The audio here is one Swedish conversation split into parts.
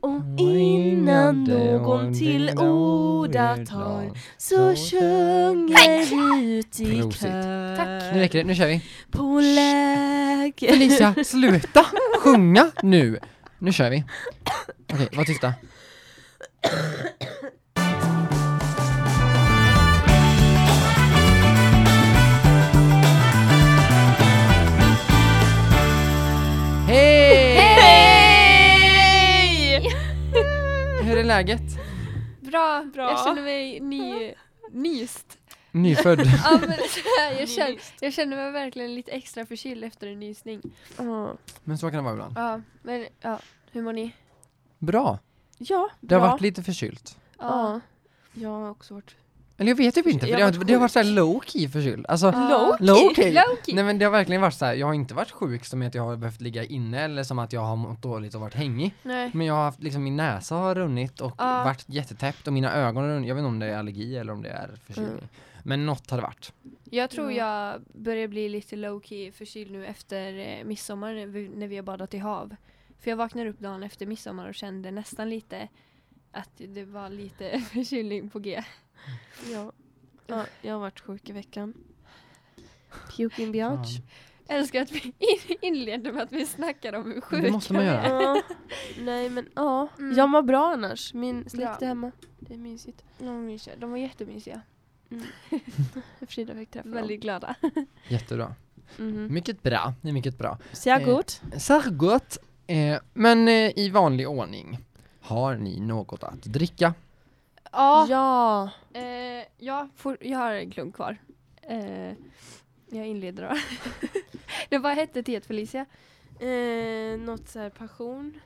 Och innan någon till orda tar så sjunger vi ut i kör. Tack. Nu räcker det, nu kör vi. På läger. Felicia, sluta sjunga nu! Nu kör vi. Okej, var tysta. Är läget? Bra, Bra. jag känner mig ny, nyst. Nyfödd. Ja, men, jag, känner, jag känner mig verkligen lite extra förkyld efter en nysning. Men så kan det vara ibland. Ja, men ja, hur mår ni? Bra. Ja, Det har bra. varit lite förkylt. Ja. Jag har också varit... Eller jag vet typ inte, för Jag det har det har varit såhär low key förkyld. Alltså, Ja. low key. Low key. Nej men det har verkligen varit så här. jag har inte varit sjuk som att jag har behövt ligga inne eller som att jag har mått dåligt och varit hängig. Nej. Men jag har haft, liksom min näsa har runnit och Ja. varit jättetäppt och mina ögon har runnit. Jag vet inte om det är allergi eller om det är förkylning. Mm. Men något har det varit. Jag tror Ja. jag börjar bli lite low key förkyld nu efter eh, midsommar när vi, när vi har badat i hav. För jag vaknade upp dagen efter midsommar och kände nästan lite att det var lite förkylning på G. Ja. ja, jag har varit sjuk i veckan. Puking biatch. Fan. Jag älskar att vi in- inleder med att vi snackar om hur sjuka Det måste man göra. Ja. Nej men ja, Mm. jag mår bra annars. Min släkt är hemma. Det är mysigt. De var mysiga. De var jättemysiga. Frida fick träffa Väldigt glada. Jättebra. dem. Mhm. Mycket bra. Det är mycket bra. Sehr Eh, gut. Så gott. Eh, men eh, i vanlig ordning. Har ni något att dricka? Ja, Ja. eh, ja for, jag har en klunk kvar. Eh, jag inleder då. det vad hette teet Felicia? Eh, något så här passion.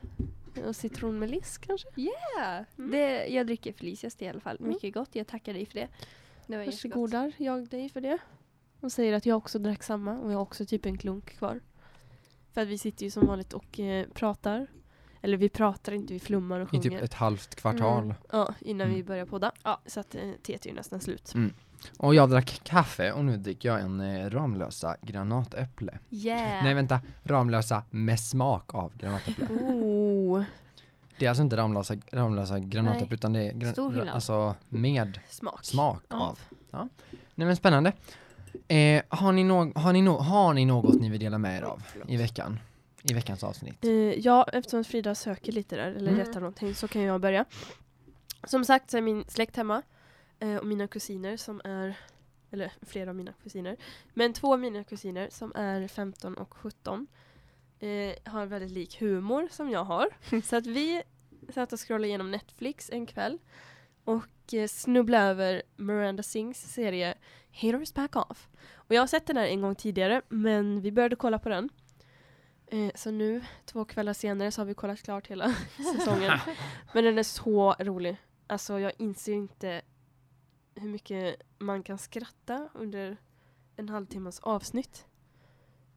Och citronmeliss kanske? Ja, Mm. det, jag dricker Felicias te i alla fall. Mm. Mycket gott, jag tackar dig för det. Det var. Varsågodar, jag dig för det. Och säger att jag också drack samma och jag har också typ en klunk kvar. För att vi sitter ju som vanligt och eh, pratar. Eller vi pratar inte, vi flummar och I sjunger. typ ett halvt kvartal. Mm. Ja, innan vi Mm. börjar podda. Ja, så att eh, teet är ju nästan slut. Och jag drack kaffe och nu dricker jag en eh, Ramlösa granatäpple. Yeah. Nej vänta, Ramlösa med smak av granatäpple. Oh, Det är alltså inte Ramlösa, Ramlösa granatäpple Nej. utan det är gra- Stor skillnad. alltså med smak. smak Ja. av. Ja. Nej men spännande. Eh, har, ni no- har, ni no- har ni något ni vill dela med er av i veckan? I veckans avsnitt? Eh, ja, eftersom Frida söker lite där, eller Mm. rättar någonting, så kan jag börja. Som sagt så är min släkt hemma. Eh, och mina kusiner som är, eller flera av mina kusiner, men två av mina kusiner som är 15 och 17 eh, har väldigt lik humor som jag har. så att vi satt och scrollade igenom Netflix en kväll och snubblade över Miranda Sings serie Haters Back Off. Och jag har sett den här en gång tidigare, men vi började kolla på den. Eh, så nu, två kvällar senare, så har vi kollat klart hela säsongen. Men den är så rolig. Alltså jag inser inte hur mycket man kan skratta under en halvtimmas avsnitt.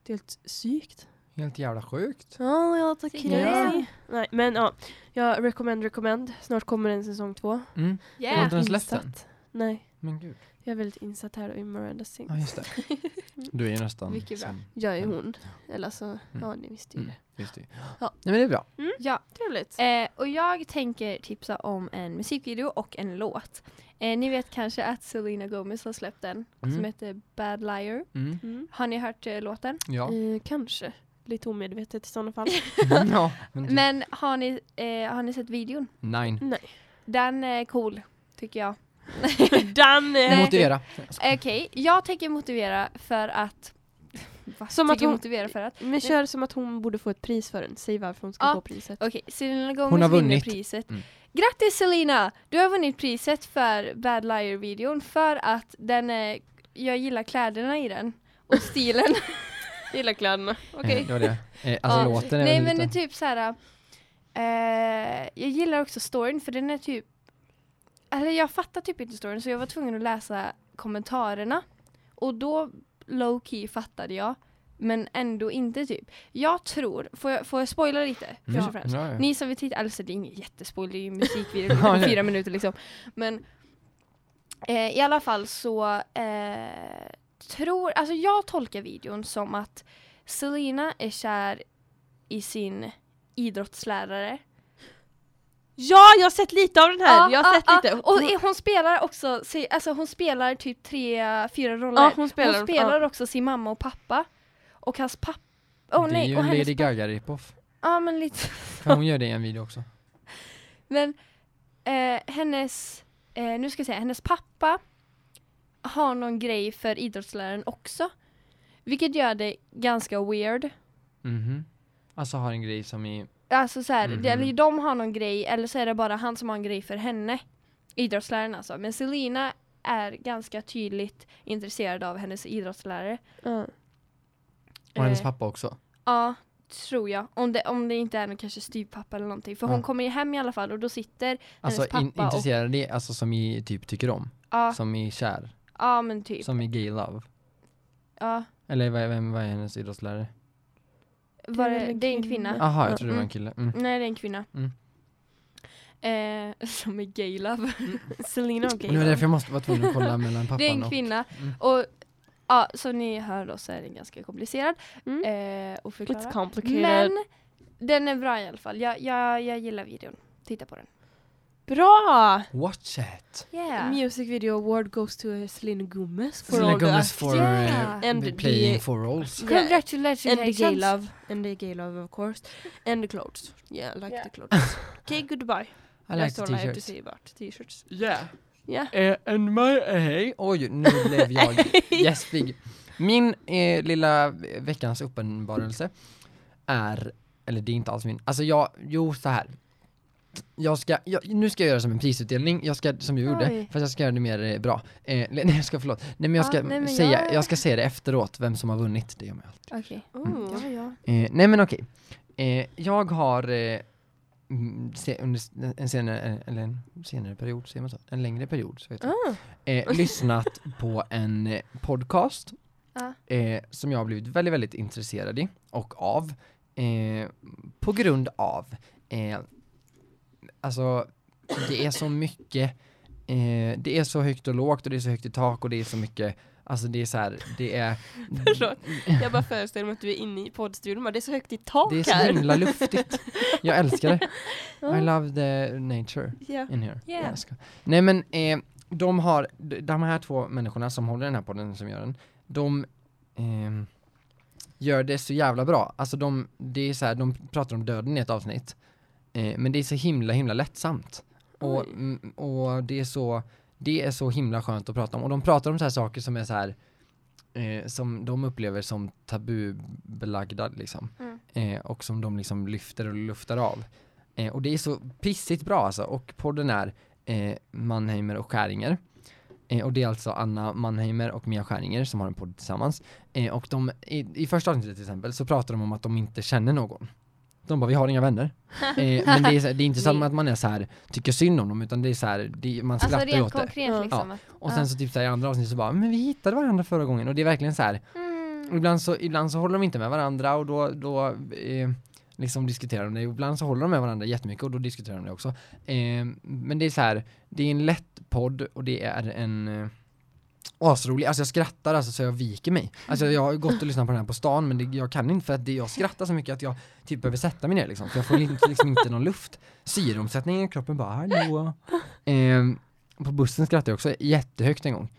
Det är helt sykt. Helt jävla sjukt. Ja, jag tar Tycker crazy. Nej, men ja. Jag recommend, recommend. Snart kommer en säsong två. Mm. Jag Har är inte den släppt än? insatt. Nej, Men gud. Jag är väldigt insatt här i Miranda Sings. Ja just det. Du är ju nästan Mycket bra. som- Jag är hon. Eller alltså, ja Mm. ni visste ju Mm, det. just det. Ja. Nej men det är bra. Ja, Trevligt. eh, och jag tänker tipsa om en musikvideo och en låt. Eh, ni vet kanske att Selena Gomez har släppt den Mm. som heter Bad Liar. Mm. Mm. Har ni hört eh, låten? Ja. Eh, kanske. Lite omedvetet i sådana fall. ja. Men, Men har ni, eh, har ni sett videon? Nej. Nej. Den är cool, tycker jag. Dan! Nej. Motivera. Okej, jag tänker motivera för att... Vad Som att hon- motivera för att? Men kör som att hon borde få ett pris för den. Säg varför hon ska Ja. få priset. Okej, Selena Gomez Hon har vunnit. priset. Mm. Grattis Selena! Du har vunnit priset för Bad Liar-videon för att den är... Jag gillar kläderna i den. Och stilen. Gillar kläderna. Okej. Eh, var det. Eh, alltså Ja. låten är Nej men det är typ så här. Eh, jag gillar också storyn för den är typ Eller jag fattar typ inte storyn så jag var tvungen att läsa kommentarerna. Och då low key fattade jag Men ändå inte typ. Jag tror, får jag, får jag spoila lite? Först och främst? Ja, ja. Ni som vill titta, alltså det är inget jättespoiler, det är ju musikvideo Ja, på fyra minuter liksom. Men eh, i alla fall så eh, tror, alltså jag tolkar videon som att Selena är kär i sin idrottslärare Ja, jag har sett lite av den här! Ja, jag har sett ja. lite. Och hon spelar också, alltså hon spelar typ tre, fyra roller. ja, hon spelar, hon spelar också sin mamma och pappa. Och hans pappa. Åh det är nej, ju en Lady pappa. Gaga ripoff. Ja men lite. För hon gör det i en video också. Men eh, hennes, eh, nu ska jag säga, hennes pappa har någon grej för idrottsläraren också. Vilket gör det ganska weird. Mhm. Alltså har en grej som i... Alltså så här, Mhm. det, eller de har någon grej, eller så är det bara han som har en grej för henne. Idrottsläraren alltså. Men Selina är ganska tydligt intresserad av hennes idrottslärare. Ja. Och hennes Eh, pappa också. Ja, tror jag. Om det, om det inte är någon kanske styvpappa eller någonting. För Ja. hon kommer ju hem i alla fall och då sitter Alltså hennes in, pappa och- intresserad i, alltså som i typ tycker om. Ja, Som i kär. ja men typ. Som i gay love. Ja, Eller vad, är- vem, vad är hennes idrottslärare? Var Det är det, en är en kvinna. Jaha, Ja. jag trodde det var en Mm. kille. Mm. Nej, det är en kvinna. Mm. Eh, som är gay love. Selena och Det var därför jag måste vara tvungen att kolla mellan pappan Det är en och... kvinna. Mm. Och ja, som ni hör då så är den ganska komplicerad Mm. eh, att förklara. It's complicated. Men den är bra i alla fall. Jag, jag, jag gillar videon. Titta på den. Bra! Watch it! Yeah. Music video award goes to uh, Selena Gomez for Selena all Gomez that. for Yeah. uh, And be- the- playing four roles. Yeah. Congratulations. And the gay love. And the gay love of course. And the clothes. Yeah, I like Yeah. the clothes. okay, goodbye. I like That's the all I have to t-shirts. say about t-shirts. Yeah. Yeah. Uh, and my, hey. Oj, nu blev jag gäspig. Min eh, lilla veckans uppenbarelse är, eller det är inte alls min, alltså jag, jo så här. Jag ska, jag, nu ska jag göra som en prisutdelning, jag ska, som jag gjorde, fast jag ska göra det mer eh, bra. Eh, nej jag ska, förlåt. Nej men jag Ja, ska nej, men säga, jag- jag ska säga det efteråt, vem som har vunnit, det gör man alltid. Okej. Oh. Ja, ja. Eh, nej men okej. Eh, jag har eh, mm, se, under en senare, eller en senare period, säger man så? En längre period, så heter det. Ah. Eh, lyssnat på en podcast Ja. eh, som jag har blivit väldigt, väldigt intresserad i och av. Eh, på grund av, eh, alltså det är så mycket, eh, det är så högt och lågt och det är så högt i tak och det är så mycket, alltså det är så här, det är Förlåt. Jag bara föreställer mig att du är inne i poddstudion det är så högt i tak Det är så här. himla luftigt. Jag älskar det. I love the nature Ja. in here. Yeah. Nej men, eh, de har, de, här två människorna som håller den här podden, som gör den, de ehm, gör det så jävla bra. Alltså de, det är så här, de pratar om döden i ett avsnitt. Eh, men det är så himla, himla lättsamt. Och, mm, och det är så, det är så himla skönt att prata om. Och de pratar om så här saker som är så här eh, som de upplever som tabubelagda liksom. Mm. Eh, och som de liksom lyfter och luftar av. Eh, och det är så pissigt bra alltså. Och podden är eh, Mannheimer och Skäringer. Eh, och det är alltså Anna Mannheimer och Mia Skäringer som har en podd tillsammans. Eh, och de, i, i första avsnittet till exempel så pratar de om att de inte känner någon. De bara, vi har inga vänner. Eh, men det är, så- det är inte som att man är så här tycker synd om dem, utan det är så här, det, man Alltså skrattar rent åt det. konkret Ja. liksom. att- Och Ja. sen så typ så här, i andra avsnitt så bara, men vi hittade varandra förra gången. Och det är verkligen så här, Mm. Ibland så, ibland så håller de inte med varandra och då, då eh, liksom diskuterar de det. Ibland så håller de med varandra jättemycket och då diskuterar de det också. Eh, men det är så här, det är en lätt podd och det är en eh, asrolig, alltså jag skrattar alltså så jag viker mig. Alltså jag har gått och lyssnat på den här på stan men det, jag kan inte för att det, jag skrattar så mycket att jag typ behöver sätta mig ner liksom. För jag får liksom, liksom inte någon luft. Syreomsättningen i kroppen bara, hallå. Eh, på bussen skrattade jag också jättehögt en gång.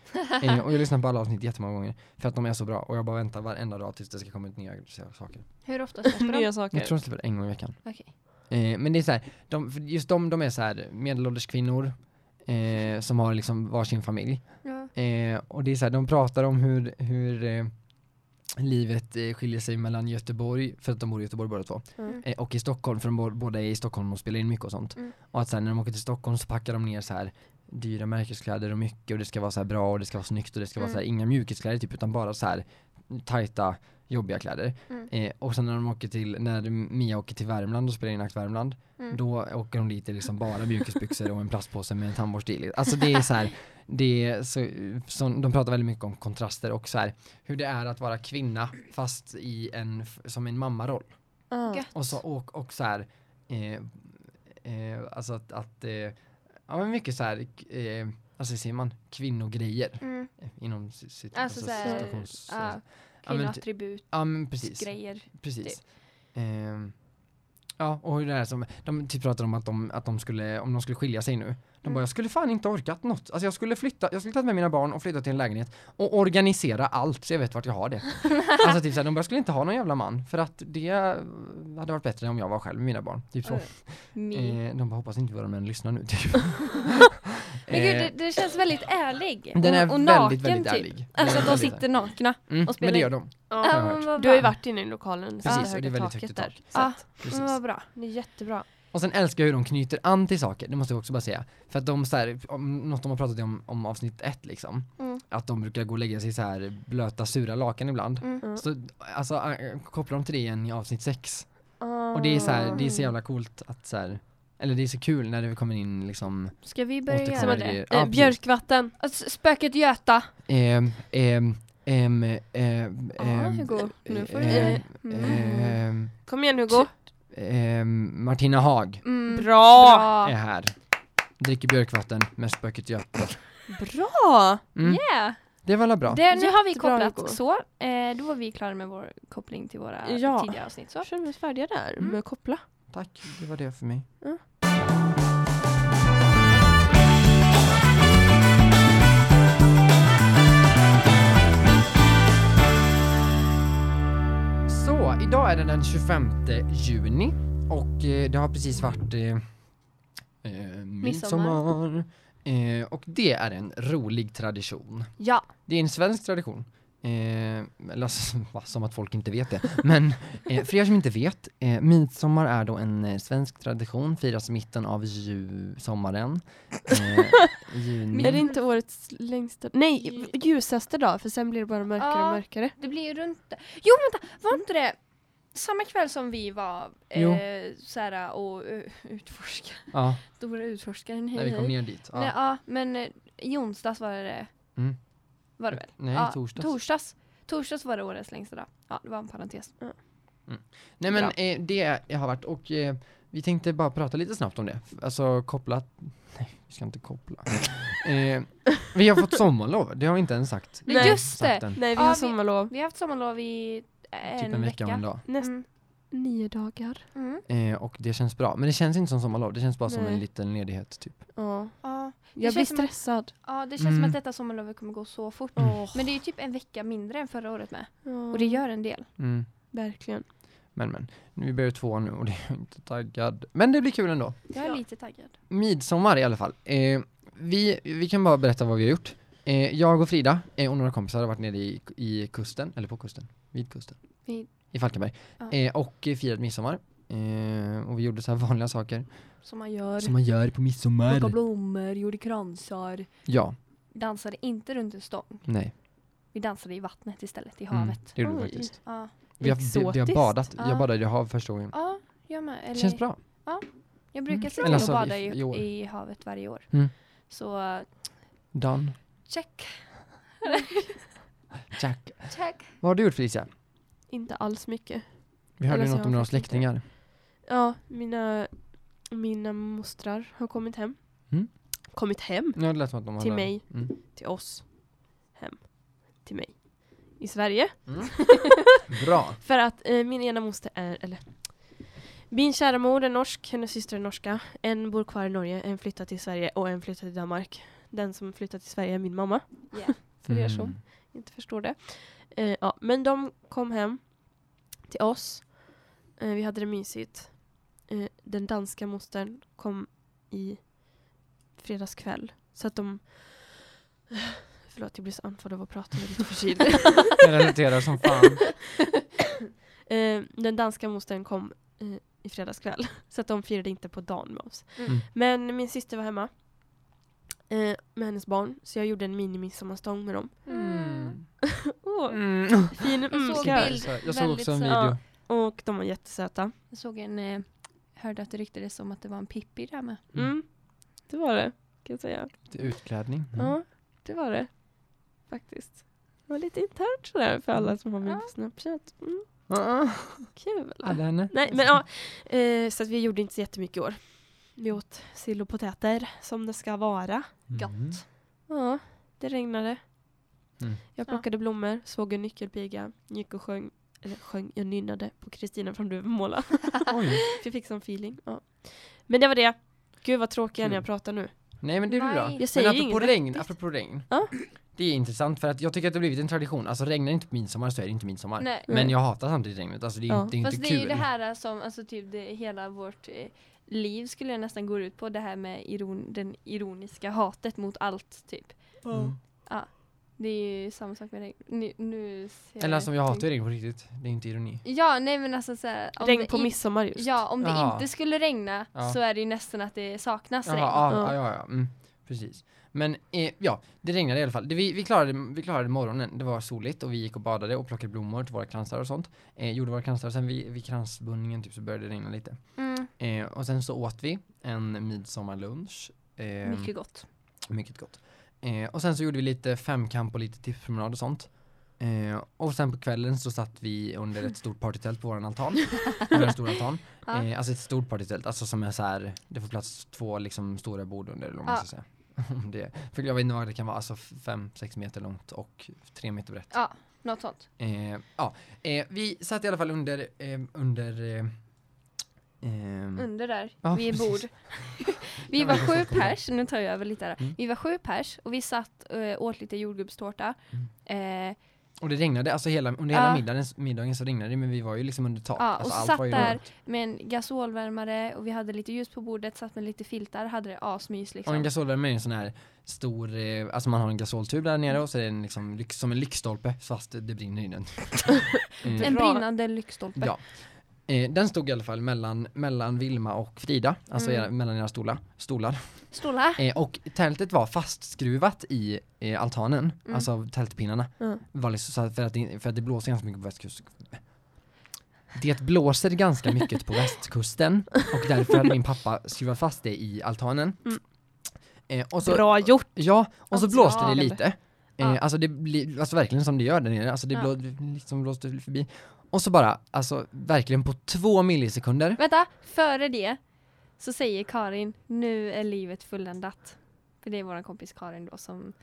Eh, och jag lyssnar på alla avsnitt jättemånga gånger. För att de är så bra. Och jag bara väntar varenda dag tills det ska komma ut nya saker. Hur ofta släpper Nya de? saker. Jag tror de släpper en gång i veckan. Okej. Eh, men det är så här, de, just de, de är så här medelålders kvinnor. Eh, som har liksom varsin familj. Ja. Eh, och det är så här, de pratar om hur, hur eh, livet eh, skiljer sig mellan Göteborg, för att de bor i Göteborg båda två, Mm. eh, och i Stockholm, för de bo- båda är i Stockholm och spelar in mycket och sånt. Mm. Och att sen när de åker till Stockholm så packar de ner så här dyra märkeskläder och mycket och det ska vara så bra och det ska vara snyggt och det ska vara Mm. så här inga mjukiskläder typ utan bara så här tajta jobbiga kläder. Mm. Eh, och sen när de åker till, när Mia åker till Värmland och spelar in Akt Värmland Mm. då åker de dit i liksom bara mjukisbyxor och en plastpåse med en tandborste. Alltså det är så här, det är så, så, de pratar väldigt mycket om kontraster och så här, hur det är att vara kvinna fast i en, som en mammaroll. Gött. Och så, och, och så här, eh, eh, alltså att, att eh, ja men mycket så här, eh, alltså ser man, kvinnogrejer Mm. inom si- sitt, Alltså såhär, situations- ja, kvinnoattribut, ja men precis, grejer. precis. Ehm, Ja, och hur det är som, de typ pratade om att de, att de skulle, om de skulle skilja sig nu. De Mm. bara, jag skulle fan inte orkat något. Alltså jag skulle flytta, jag skulle ta med mina barn och flytta till en lägenhet och organisera allt så jag vet vart jag har det. alltså typ såhär, de bara, jag skulle inte ha någon jävla man för att det hade varit bättre om jag var själv med mina barn. Typ så. Oj. Me. Eh, de bara, hoppas inte våra män lyssnar nu typ. Men gud, Eh, det, det känns väldigt ärlig. den är och, och väldigt, naken väldigt typ. ärlig. Alltså att de sitter nakna. Mm, och spelar men det gör de. Ja. Vad Du har ju varit inne i lokalen. Precis, och det är väldigt högt i tak. där. Ja. Men vad bra. det är jättebra. Och sen älskar jag hur de knyter an till saker, det måste jag också bara säga. För att de så här, om, något de har pratat om, om avsnitt ett liksom, Mm. att de brukar gå och lägga sig så här blöta sura lakan ibland. Mm. Mm. Så alltså kopplar de till det igen i avsnitt sex. Och det är så här, det är så jävla coolt att så här, eller det är så kul när det kommer in liksom Ska vi börja göra det? grejer. Eh, björkvatten. Alltså, spöket Göta. Ehm, ehm, ehm, ehm, ehm, Hugo. Nu får du... ehm, Mm. ehm, Kom igen Hugo. ehm, Martina Haag Mm. Bra! är här. Dricker björkvatten med spöket Göta. Bra! Mm, Yeah! det var alla bra. Det, nu har vi kopplat Hugo. så. Eh, då var vi klara med vår koppling till våra Ja. tidigare avsnitt. Så. Så känner oss färdiga där Mm. med att koppla. Tack, det var det för mig. Ja. Så, idag är det den 25 juni och eh, det har precis varit eh, eh, midsommar. Eh, och det är en rolig tradition. Ja. Det är en svensk tradition. Eh, eller alltså, som att folk inte vet det. Men eh, för er som inte vet, eh, midsommar är då en eh, svensk tradition, firas i mitten av ju- sommaren. Eh, juni. Är det inte årets längsta? Nej, ljusaste dag för sen blir det bara mörkare Ja. och mörkare. Det blir ju runt... Jo vänta, var inte det samma kväll som vi var eh, såhär och uh, utforska? Ja, Stora utforskaren, när hej vi kom ner dit. Nej, Ja. ja, men eh, i onsdags var det Mm. Var det väl? Nej, ja, torsdags. Torsdags. Torsdags var det årets längsta dag. Ja, det var en parentes. Nej men eh, det har varit och eh, vi tänkte bara prata lite snabbt om det. Alltså kopplat, nej vi ska inte koppla. eh, vi har fått sommarlov, det har vi inte ens sagt. Nej, just Sagt det! än. Nej, vi Ja, har vi- sommarlov. Vi har haft sommarlov i en, Typ en vecka och en dag. Näst Mm. Nio dagar. Mm. Eh, och det känns bra. Men det känns inte som sommarlov, det känns bara som Nej. en liten ledighet typ. Ja. Ja, Jag blir som att- stressad. ja, det känns Mm. som att detta sommarlovet kommer gå så fort. Åh. Men det är ju typ en vecka mindre än förra året med. Ja, Och det gör en del. Mm. Verkligen. Men men, nu vi börjar två nu och det är inte taggad. Men det blir kul ändå. Jag är Ja. lite taggad. Midsommar i alla fall. Eh, vi, vi kan bara berätta vad vi har gjort. Eh, jag och Frida eh, och några kompisar har varit nere i, i kusten, eller på kusten, vid kusten. Vid- I Falkenberg. Ja. Eh, och firat midsommar. Eh, och vi gjorde så här vanliga saker. Som man gör. Som man gör på midsommar. Plocka blommor, gjorde kransar. Ja, Dansade inte runt en stång. nej. Vi dansade i vattnet istället, i Mm, havet. det gjorde vi Oj. faktiskt. Ja, Vi har, vi, vi har badat, Ja. jag badade i hav första gången. ja jag med. Eller, Känns bra. Jag brukar Mm. se till alltså, att bada i- i, i havet varje år. Mm. Så Done. check. Jack. check. Vad har du gjort Felicia? Inte alls mycket. Vi hörde Eller något om några faktiskt inte. släktingar. Ja, mina, mina mostrar har kommit hem. Mm. Kommit hem? Ja, det lät som att de Till hade- mig. Mm. Till oss. Hem. Till mig. I Sverige. Bra. För att eh, min ena moster är, eller min kära mor är norsk, hennes syster är norska. En bor kvar i Norge, en flyttar till Sverige och en flyttar till Danmark. Den som flyttar till Sverige är min mamma. Yeah. För er som Mm. Inte förstår det. Eh, ja, men de kom hem till oss. Eh, vi hade det mysigt. Eh, den danska mostern kom i fredagskväll. Så att de... Förlåt, jag blir så andfådd av att prata. Är lite förkyld. Jag relaterar som fan. Eh, den danska mostern kom eh, i fredagskväll. Så att de firade inte på dagen med oss. Mm. Men min syster var hemma. Eh, med hennes barn. Så jag gjorde en mini-midsommarstång med dem. Mm. Mm. fin Jag såg bild. Jag såg också en video. Ja. Och de var jättesöta. Jag såg en, eh, hörde att det ryktades om att det var en Pippi där med. Mm. Mm. Det var det, kan jag säga. Till utklädning. Mm. Ja, det var det. Faktiskt. Det var lite internt sådär för alla som har min Ja. Snapchat. Mm, Ah, kul. henne. Nej, men ja. Eh, så att vi gjorde inte så jättemycket i år. Vi åt sill och potäter som det ska vara. Gott. Mm. Ja, det regnade. Mm. Jag plockade blommor, såg en nyckelpiga, gick och sjöng eller sjöng, jag nynnade på Kristina från Duvemåla. Jag fick sån feeling. Ja. Men det var det. Gud vad tråkig när jag pratar nu. Nej men det är Nej. bra. Jag säger men apropå regn, apropå regn. Ja. Det är intressant för att jag tycker att det har blivit en tradition. Alltså regnar det inte på midsommar så är det inte midsommar. Nej. Men jag hatar samtidigt regnet. Alltså det är, Ja. det är inte Fast det kul. är ju det här som, alltså typ det, hela vårt eh, liv skulle jag nästan gå ut på, det här med iron, den ironiska hatet mot allt typ. Mm. Det är ju samma sak med regn. Nu, nu ser Eller alltså jag hatar regn på riktigt. Det är inte ironi. Ja, nej men alltså såhär. om Regn det på midsommar just. Ja, om det Jaha. inte skulle regna Ja. så är det ju nästan att det saknas Jaha, regn. ja, Ja. ja, ja, ja. Mm, precis. Men eh, ja, det regnade i alla fall. Det, vi, vi, klarade, vi klarade morgonen. Det var soligt och vi gick och badade och plockade blommor till våra kransar och sånt. Eh, gjorde våra kransar och sen vid, vid kransbundningen typ så började det regna lite. Mm, Eh, och sen så åt vi en midsommarlunch. Eh, mycket gott. Mycket gott. Eh, och sen så gjorde vi lite femkamp och lite tipspromenad och sånt. Eh, och sen på kvällen så satt vi under ett stort partytält på våran altan. Under en stor altan. Ja. Eh, alltså ett stort partytält, alltså som är så här, det får plats två liksom stora bord under eller vad man Ja. ska säga. Det, för jag vet inte vad det kan vara, alltså 5-6 meter långt och 3 meter brett. Ja, något sånt. Eh, ja, eh, vi satt i alla fall under, eh, under eh, ehm, Under där, Ja, vid precis. bord. vi var sju pers, nu tar jag över lite här. Mm. Vi var sju pers och vi satt och åt lite jordgubbstårta. Eh, och det regnade, alltså hela, under hela Ja. middagen, middagen så regnade det men vi var ju liksom under tak. Ja, alltså, och allt satt var ju där. rört. med en gasolvärmare och vi hade lite ljus på bordet, satt med lite filtar, hade det asmys Och en liksom. gasolvärmare är en sån här stor, eh, alltså man har en gasoltub där nere och så är det en liksom, som en lyktstolpe fast det brinner i den. Eh, En brinnande lyktstolpe. Ja. Eh, den stod i alla fall mellan, mellan Vilma och Frida, alltså Mm. era, mellan era stolar. stolar. Stolar. Eh, och tältet var fastskruvat i eh, altanen, Mm. alltså tältpinnarna. Ja. Var liksom, så för, att det, för att det blåser ganska mycket på västkusten. Det blåser ganska mycket på västkusten och därför hade min pappa skruvat fast det i altanen. Mm. Eh, och så, Bra gjort! Ja, och så Alltså, blåste det lite. Eh, Ja. Alltså det blir, alltså verkligen som det gör där nere, alltså det Ja. blå, liksom blåste förbi. Och så bara, alltså verkligen på två millisekunder, Vänta, före det så säger Karin, nu är livet fulländat. För det är vår kompis Karin då som,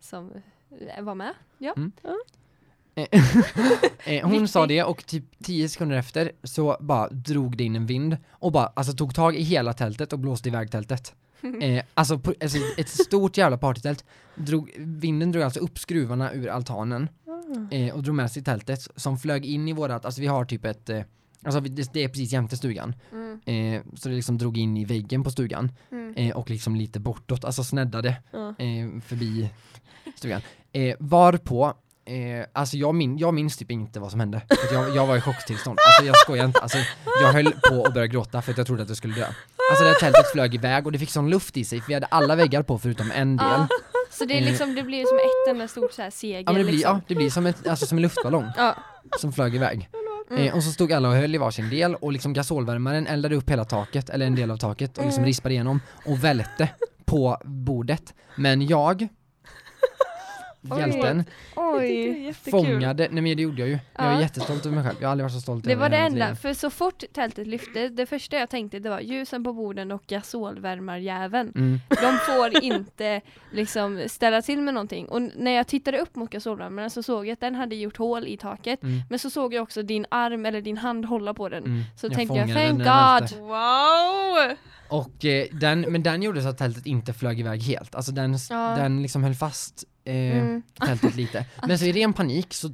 som eh, var med. Ja. eh, hon sa det och typ tio sekunder efter så bara drog det in en vind och bara, alltså tog tag i hela tältet och blåste iväg tältet. Eh, alltså, på, alltså ett stort jävla partytält, drog, vinden drog alltså upp skruvarna ur altanen eh, och drog med sig tältet som flög in i vårat, alltså vi har typ ett, eh, alltså det, det är precis jämte stugan. Mm, Eh, så det liksom drog in i väggen på stugan mm. eh, och liksom lite bortåt, alltså sneddade Ja. eh, förbi stugan. Eh, varpå, eh, alltså jag, min, jag minns typ inte vad som hände. Jag, jag var i chocktillstånd, alltså jag skojar inte. Alltså, jag höll på att börja gråta för att jag trodde att jag skulle dö. Alltså det här tältet flög iväg och det fick sån luft i sig för vi hade alla väggar på förutom en del. Så det är liksom, det blir som ett enda stort så här segel Ja men det blir, liksom. ja, det blir som, ett, alltså, som en luftballong Ja. som flög iväg. Mm. Eh, och så stod alla och höll i varsin del och liksom gasolvärmaren eldade upp hela taket, eller en del av taket och liksom Mm. rispade igenom och välte på bordet. Men jag. Hjälten, Oj. fångade, nej men det gjorde jag ju. Jag är Ja. jättestolt över mig själv, jag har aldrig varit så stolt Det över var det enda, liv. för så fort tältet lyfte, det första jag tänkte det var ljusen på borden och gasolvärmarjäveln. Mm. De får inte liksom ställa till med någonting. Och när jag tittade upp mot gasolvärmaren så såg jag att den hade gjort hål i taket. Mm. Men så såg jag också din arm eller din hand hålla på den. Mm. Så tänkte jag, thank. God! Wow! Och eh, den, men den gjorde så att tältet inte flög iväg helt, alltså den, Ja. den liksom höll fast eh, Mm. tältet lite. Men så i ren panik så,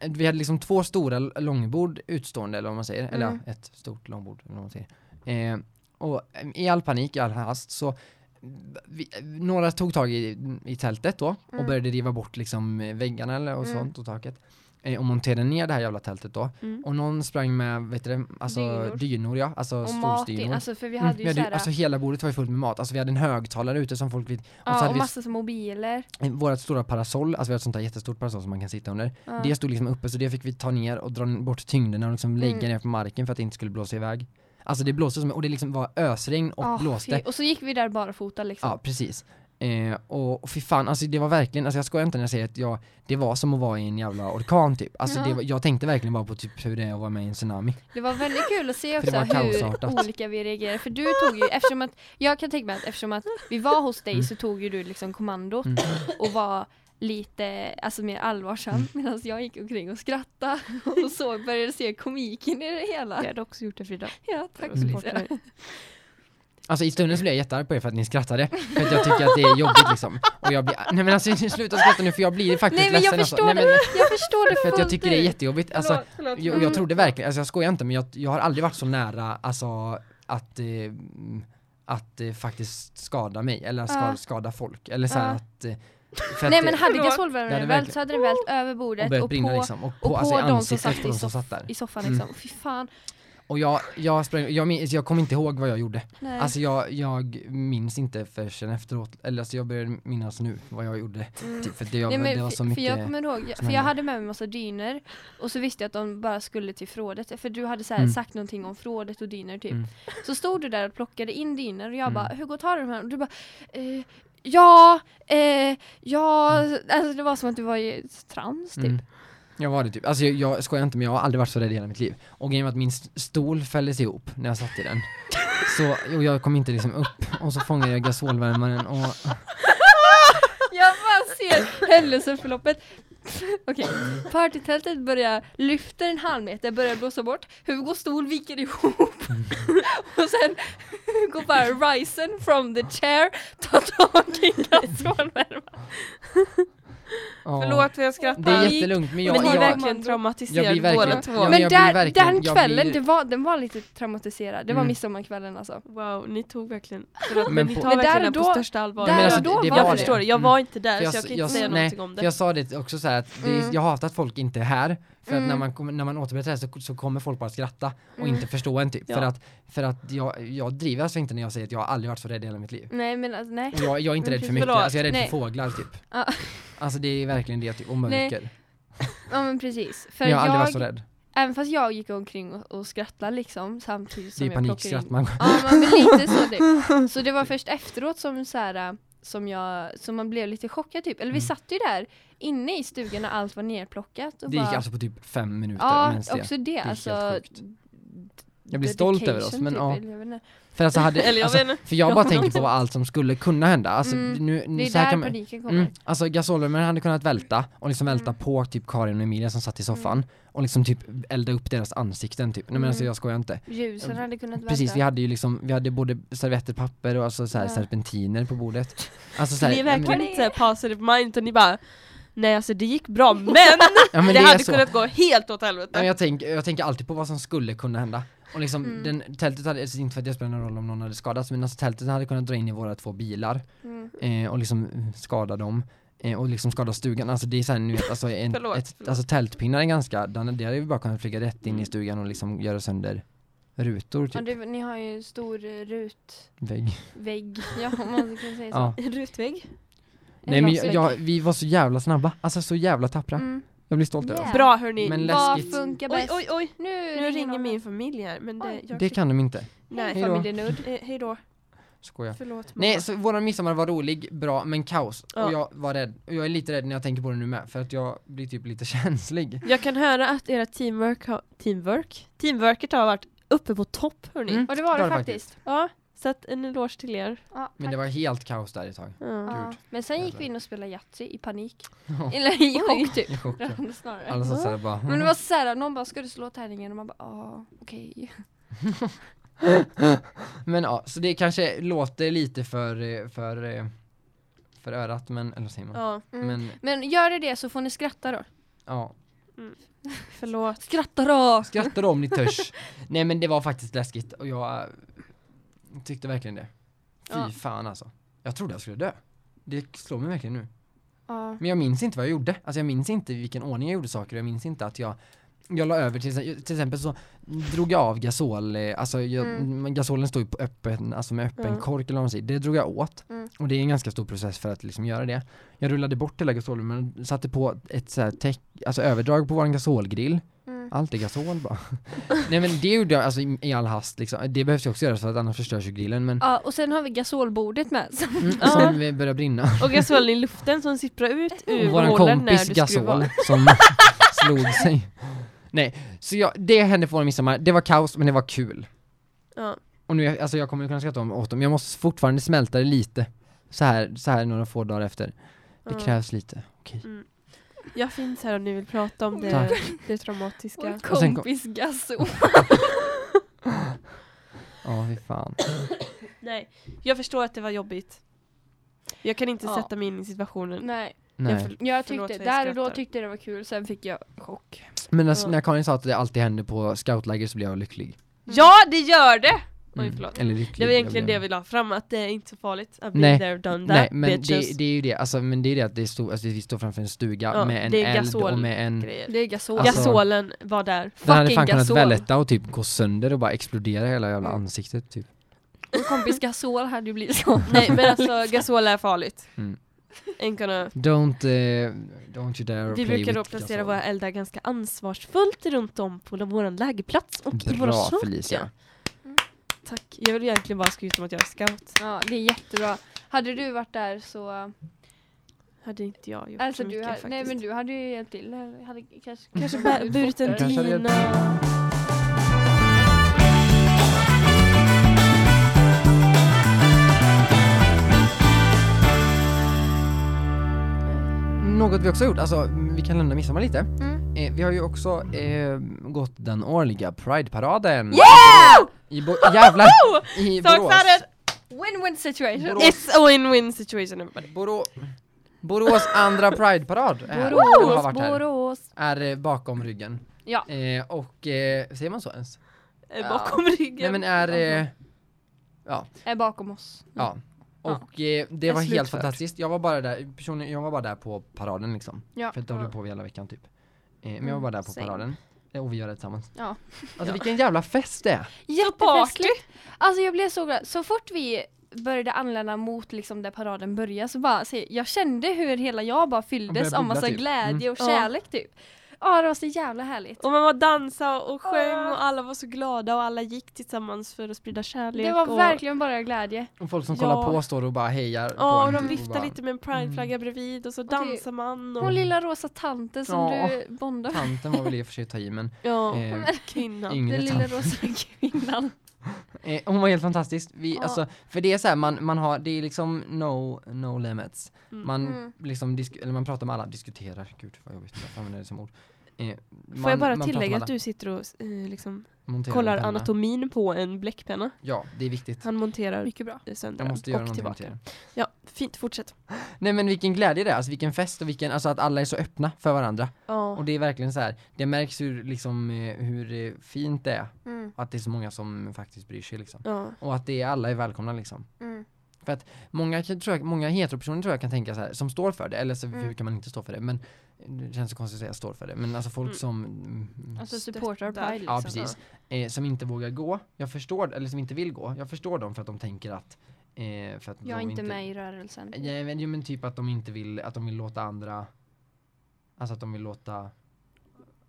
vi hade liksom två stora långbord utstående eller vad man säger, eller Mm. ja, ett stort långbord eller vad man säger. Eh, och eh, i all panik, i all hast så vi, några tog tag i, i tältet då och Mm. började riva bort liksom eh, väggarna eller och Mm. sånt och taket. Eh, och monterade ner det här jävla tältet då. Mm. Och någon sprang med, vet du det, alltså Dynor. dynor, ja, alltså Och mat in, alltså för vi Mm, hade ju såhär, alltså hela bordet var ju fullt med mat, alltså vi hade en högtalare ute som folk vid, och så ja, hade och vi massor mobiler. s- vårat stora parasoll, alltså vi har ett sånt där jättestort parasoll som man kan sitta under. Ja. Det stod liksom uppe så det fick vi ta ner och dra bort tyngderna och liksom lägga Mm. ner på marken för att det inte skulle blåsa iväg. Alltså det blåste som, och det liksom var ösregn och Ah, blåste. fy- Och så gick vi där barfota liksom. Ja, precis. Eh, och, och fy fan, alltså det var verkligen, alltså jag skojar inte när jag säger att jag, det var som att vara i en jävla orkan typ. Alltså det Ja. var, jag tänkte verkligen bara på typ hur det är att vara med i en tsunami. Det var väldigt kul att se också hur olika vi reagerade. För du tog ju, eftersom att, jag kan tänka mig att eftersom att vi var hos dig så tog ju du liksom kommandot Mm. och var lite, alltså mer allvarsam medan jag gick omkring och skrattade och så började se komiken i det hela. Jag hade också gjort det Frida. Ja, tack så mycket. Alltså i stunden så blev jag jättearg på er för att ni skrattade, för att jag tycker att det är jobbigt liksom. Och jag blir, nej men alltså sluta skratta nu för jag blir faktiskt Nej men jag ledsen förstår alltså. Nej, det, jag förstår det För att jag tycker det är jättejobbigt, alltså Förlåt, förlåt. jag, jag trodde verkligen, alltså jag skojar inte men jag, jag har aldrig varit så nära, alltså att, eh, att eh, faktiskt skada mig, eller skada, Ja. skada folk, eller så här Ja. att eh, för Nej men hade. Det hade vält så hade den vält över och bordet och brinna på, liksom, och på, och alltså på i de som satt i, soff- i soffan Mm. liksom. Fy fan. Och jag, jag sprang, jag, minns, jag kommer inte ihåg vad jag gjorde. Nej. Alltså jag, jag minns inte förrän efteråt, eller alltså jag börjar minnas nu vad jag gjorde. Mm. Typ, för det, jag, Nej, men det var för- så mycket. För jag kommer ihåg, jag, för jag hade med mig massa dyner och så visste jag att de bara skulle till förrådet. För du hade så här Mm. sagt någonting om förrådet och dyner typ. Mm. Så stod du där och plockade in dyner och jag Mm. bara, hur går tar du de här? Och du bara, eh, ja, eh, ja, alltså det var som att du var i trans typ. Jag var det typ, alltså jag, jag skojar inte men jag har aldrig varit så rädd i hela mitt liv. Och grejen var att min stol fälldes ihop när jag satt i den. Så, och jag kom inte liksom upp, och så fångade jag gasolvärmaren och Jag bara ser händelseförloppet. Okej, partytältet börjar lyfta en halv meter, börjar blåsa bort, Hugos stol viker ihop och sen går bara risen from the chair, tar tag i gasolvärmaren ja. Förlåt för jag skrattar. Det är jättelugnt men jag, men ni är jag, verkligen jag Jag traumatiserade båda två. Ja, men jag där, den jag kvällen, blir- det var, den var lite traumatiserad. Det var Mm. midsommarkvällen alltså. Wow, ni tog verkligen, förlåt, Men men, ni på- tar Men verkligen det på största allvar. där men alltså, det, det var jag det. förstår det, jag Mm. var inte där För så jag kan inte jag- säga nej, någonting om det. jag sa det också så här att det, Mm. jag har haft att folk inte är här för att Mm. när man, kommer- när man återberättar det här så, så kommer folk bara skratta och Mm. inte förstå en typ. Ja. För att, för att jag, jag driver alltså inte när jag säger att jag har aldrig varit så rädd i hela mitt liv. Nej men alltså, nej. Och jag, jag är inte rädd för mycket, alltså jag är rädd Nej. för fåglar typ. Ja. Alltså det är verkligen det och Nej. mörker. Ja men precis. För jag har aldrig jag, varit så rädd. även fast jag gick omkring och, och skrattade liksom samtidigt Det som är jag plockade panikskratt in. man Ja men lite så typ. Så det var först efteråt som så här, som jag, som man blev lite chockad typ. Eller vi Mm. satt ju där inne i stugan när allt var nerplockat. Och Det gick bara, alltså på typ fem minuter Ja, det. också det. helt alltså. Jag blir stolt över oss, men typ, ja. För alltså hade, Eller jag alltså, vet inte. för jag bara Ja. tänker på vad allt som skulle kunna hända. Alltså Mm. nu, Det nu är så här där kan man, paniken kommer. Mm, alltså gasolvärmaren hade kunnat välta och liksom välta Mm. på typ Karin och Emilia som satt i soffan och liksom typ elda upp deras ansikten typ. Nej men alltså Mm. jag skojar inte. Ljusen hade kunnat välta. Precis, vi hade ju liksom, vi hade både servetter, papper och alltså så här Ja. serpentiner på bordet. Alltså så här, Ni är ja, verkligen men, inte såhär positive mind utan ni bara Nej alltså det gick bra men ja, men det, det är hade så. kunnat gå helt åt Ja, helvete. jag, tänker, jag tänker alltid på vad som skulle kunna hända. Och liksom, Mm. den, tältet hade, alltså inte för att det spelar någon roll om någon hade skadats, men alltså tältet hade kunnat dra in i våra två bilar Mm. eh, och liksom eh, skada dem. Eh, och liksom skada stugan, alltså det är såhär, ni vet, alltså, en, Förlåt, ett, förlåt. alltså tältpinnar är ganska, den, det hade vi bara kunnat flyga rätt in i Mm. stugan och liksom göra sönder rutor Ja, typ, det, ni har ju stor eh, vägg. rutvägg. Ja, om man kan säga så. Ja. En rutvägg. Nej men glasvägg. jag, vi var så jävla snabba, alltså så jävla tappra. Mm. Jag blir stolt över Yeah. Bra hörni. Men Vad läskigt. funkar Oj bäst? oj oj. Nu, Nu ringer någon. min familj här men det, Oj. jag Det kan de inte, Nej, Hej då. Familjenudd. eh, hej då. skojar. Förlåt mamma. Nej, så våran midsommar var rolig, bra, men kaos. Ja. Och jag var rädd. Och jag är lite rädd när jag tänker på det nu med, för att jag blir typ lite känslig. Jag kan höra att era teamwork har, teamwork? Teamworket har varit uppe på topp hörni. Mm. Och det var det, Det var det faktiskt. Ja, så att en eloge till er. Ja, Men det var helt kaos där ett tag. Ja. Men sen gick vi in och spelade Yatzy i panik. Ja. Eller i chock typ. I chock, ja. Snarare. Satt såhär bara Men det var såhär, någon bara ska du slå tärningen? Och man bara ja, okej. Men ja, så det kanske låter lite för, för, för örat, men, eller säger man? ja, Mm. Men, Men gör det det så får ni skratta då. ja. förlåt. Skratta då! Skrattar om ni törs. Nej men det var faktiskt läskigt och jag tyckte verkligen det. Fy Ja. fan alltså. Jag trodde jag skulle dö. Det slår mig verkligen nu. Ja. Men jag minns inte vad jag gjorde. Alltså jag minns inte vilken ordning jag gjorde saker. Jag minns inte att jag jag la över till, till exempel så drog jag av gasol, eh, alltså jag, Mm. gasolen står ju på öppen, alltså med öppen Ja. kork eller vad man säger. Det drog jag åt. Mm. Och det är en ganska stor process för att liksom göra det. Jag rullade bort hela gasolen men satte på ett så här täck, alltså överdrag på våran gasolgrill. Mm. Allt är gasol bara. Nej men det gjorde jag alltså i, i all hast liksom. Det behövs ju också göras för att annars förstörs ju grillen men Ja, och sen har vi gasolbordet med. som- mm, Ja. som vi börjar brinna. Och gasolen i luften som sipprar ut ur hålen kompis när du gasol som slog sig. Nej, så jag, det hände på vår midsommar. Det var kaos men det var kul. Ja. Och nu, alltså jag kommer kunna skratta om åt dem, jag måste fortfarande smälta det lite. Så här, så här några få dagar efter. Det Ja. krävs lite, okej. Mm. Jag finns här om ni vill prata om det, det traumatiska. Vår Och sen kom- kompis Gasso. Ja, fy fan. Nej, jag förstår att det var jobbigt. Jag kan inte Ja. sätta mig in i situationen. Nej, Jag Nej. för, jag tyckte, för jag där och då tyckte jag det var kul, sen fick jag chock. Men när, Ja. när Karin sa att det alltid händer på scoutläger så blev jag lycklig. Ja, det gör det! Oj, Mm. förlåt. Eller lycklig. Det var egentligen jag det jag ville ha fram, att det är inte så farligt. I've been Nej. there, done that, Nej men det, bitches. det är ju det, alltså, men det är det att det är stor, alltså, vi står framför en stuga Ja, med en det är eld gasol och med en Grejer. Det är gasol. Alltså- Gasolen var där. Den hade Fucking fan kunnat välta och typ gå sönder och bara explodera hela jävla Mm. ansiktet typ. Vår kompis gasol hade ju blivit så. Nej men alltså gasol är farligt. Mm. Gonna... Don't, eh, don't you dare Vi brukar då placera gasol. våra eldar ganska ansvarsfullt runt om på vår lägerplats och i våra Bra slott. Felicia. Tack. Jag vill egentligen bara skryta om att jag är scout. Ja, det är jättebra. Hade du varit där så... Hade inte jag gjort Alltså så du, mycket faktiskt. nej men du hade ju hjälpt till. Hade kanske, Kanske burit en dyna. Något vi också har gjort, alltså vi kan lämna midsommar lite. Mm. Eh, vi har ju också eh, gått den årliga Pride-paraden. Yeah! I Bo- jävlar! I So Borås. excited! Win-win situation. Borås. It's a win-win situation everybody. Borå Borås andra Pride-parad är. Borås, har här. Borås. Är eh, bakom ryggen. Ja. Eh, och, eh, säger man så ens? Eh, Bakom ryggen. Nej men är, eh, ja, Är bakom oss. ja. Ja. Och eh, det Är var helt slutfört. fantastiskt. Jag var bara där, personligen, jag var bara där på paraden liksom. Ja. För att det håller Ja. på hela veckan typ. Eh, men jag var bara där på same. paraden. Eh, Och vi gör det tillsammans. Ja. Alltså Ja. vilken jävla fest det är! Jättefestligt. Alltså jag blev så glad. Så fort vi började anlända mot liksom där paraden började så bara, så jag kände hur hela jag bara fylldes av massa typ. glädje och Ja. kärlek typ. Ja det var så jävla härligt. Och man var dansa och sjöng Ah. och alla var så glada och alla gick tillsammans för att sprida kärlek. Det var och, verkligen bara glädje. Och folk som Ja. kollar på står och bara hejar på Ja, och de typ viftar bara- lite med en prideflagga bredvid och så det- dansar man. Och, Hon lilla rosa tanten som Ja. du bondade med. Tanten var väl i och för sig ta i men ja, eh, kvinnan. yngre Den lilla rosa kvinnan. Eh, hon var helt fantastisk. Vi, Ja. alltså, för det är så här, man, man har, det är liksom no, no limits. Mm. Man, Mm. liksom disk, eller man pratar med alla, diskuterar, gud vad jobbigt att använda det som ord. Eh, Får man- jag bara tillägga att du sitter och eh, liksom monterar kollar anatomin på en bläckpenna. Ja, det är viktigt. Han monterar Mycket bra. sönder Jag måste göra och tillbaka. Ja, fint, fortsätt. Nej men vilken glädje det är, alltså vilken fest och vilken, alltså att alla är så öppna för varandra. Ja. Och det är verkligen så här, det märks hur liksom, eh, hur eh, fint det är. Mm. Att det är så många som faktiskt bryr sig liksom. ja. Och att det är, alla är välkomna liksom. Mm. Många, kan- tror jag, många heteropersoner tror jag kan tänka så här, som står för det, eller så Mm. brukar man inte stå för det, men det känns så konstigt att säga står för det, men alltså folk Mm. som mm, Alltså Stöttar. supportar Pride liksom. Ja, precis. eh, som inte vågar gå, jag förstår, eller som inte vill gå, jag förstår dem för att de tänker att eh, för att Jag är inte med i rörelsen. Ja, men, jo, men typ att de inte vill, att de vill låta andra Alltså att de vill låta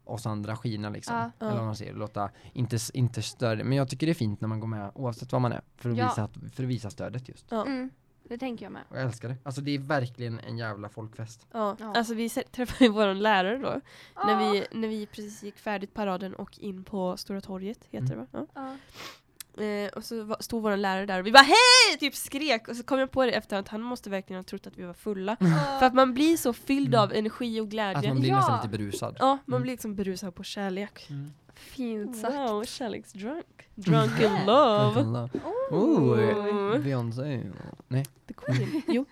oss andra skina liksom. Ja. Eller Ja. vad man säger, låta, inte, inte större. Men jag tycker det är fint när man går med oavsett vad man är. För att, Ja. visa, att, för att visa stödet just. Ja. Mm. Det tänker jag med. Och jag älskar det. Alltså det är verkligen en jävla folkfest. Ja. Ja. alltså vi träffade ju vår lärare då, när, Ah. vi, när vi precis gick färdigt paraden och in på Stora torget, heter Mm. det va? Ja. Ja. Eh, och så var, stod vår lärare där och vi bara HEJ! Typ skrek och så kom jag på det efter att han måste verkligen ha trott att vi var fulla. För att man blir så fylld Mm. av energi och Att glädje. man blir Ja. nästan lite berusad. Ja, man Mm. blir liksom berusad på kärlek. Fint sagt. Wow, kärleksdrunk. Drunk in love. Oh, Oh. Beyoncé. Nej. The Queen. Jo.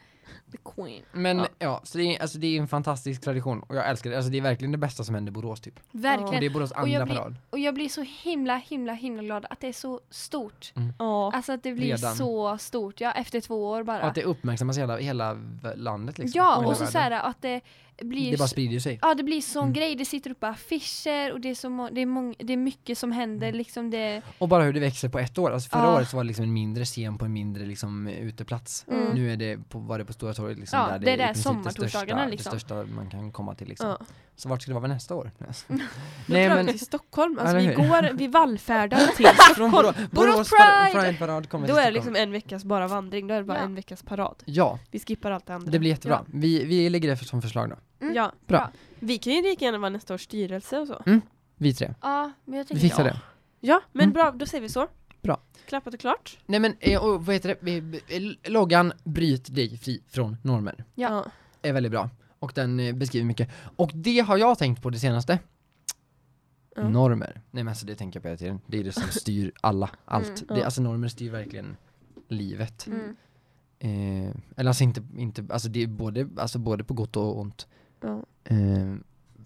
The Queen. Men ja, Ja. så det är, alltså, det är en fantastisk tradition och jag älskar det. Alltså det är verkligen det bästa som händer i Borås typ. Och Verkligen. det är Borås Och jag andra blir- parad. Och jag blir så himla, himla, himla glad att det är så stort. Ja. Alltså att det blir Redan. så stort, ja efter två år bara. Och att det uppmärksammas i hela, hela landet liksom. ja, hela och så världen. såhär att det blir Det bara sprider sig. Ja det blir sån Mm. grej, det sitter uppe affischer och det är, så det är, mång- det är mycket som händer Mm. liksom det Och bara hur det växer på ett år. Alltså förra Ja. året så var det liksom en mindre scen på en mindre liksom uteplats. Mm. Nu är det på, var det på Stora torget liksom Ja, där det är där princip sommartorsdagarna, det liksom. det största man kan komma till liksom. Ja. Så vart ska det vara nästa år? Då Nej drar vi men till Stockholm, alltså vi går, vi vallfärdar till från Stockholm. Borås, Borås Pride! Pride-parad kommer Då är det liksom en veckas bara vandring, då är det bara Ja. en veckas parad. Ja, Vi skippar allt det andra. det blir jättebra. Vi, vi lägger det som förslag då. Mm. Ja. Bra. Vi kan ju lika gärna vara nästa års styrelse och så. Vi tre. Ja, men jag Vi tänker fixar ja. det. Ja, men Mm. bra, då säger vi så. Bra. Klappat och klart. Nej men, eh, och vad heter det? Vi- Loggan Bryt dig fri från normer. Ja. är väldigt bra. Och den eh, beskriver mycket. Och det har jag tänkt på det senaste. Ja. Normer. Nej men alltså det tänker jag på hela tiden. Det är det som styr alla, allt. Mm. det, Ja. alltså normer styr verkligen livet. Mm. Eh, eller alltså inte, inte, alltså det är både, alltså både på gott och ont. Ja. Eh,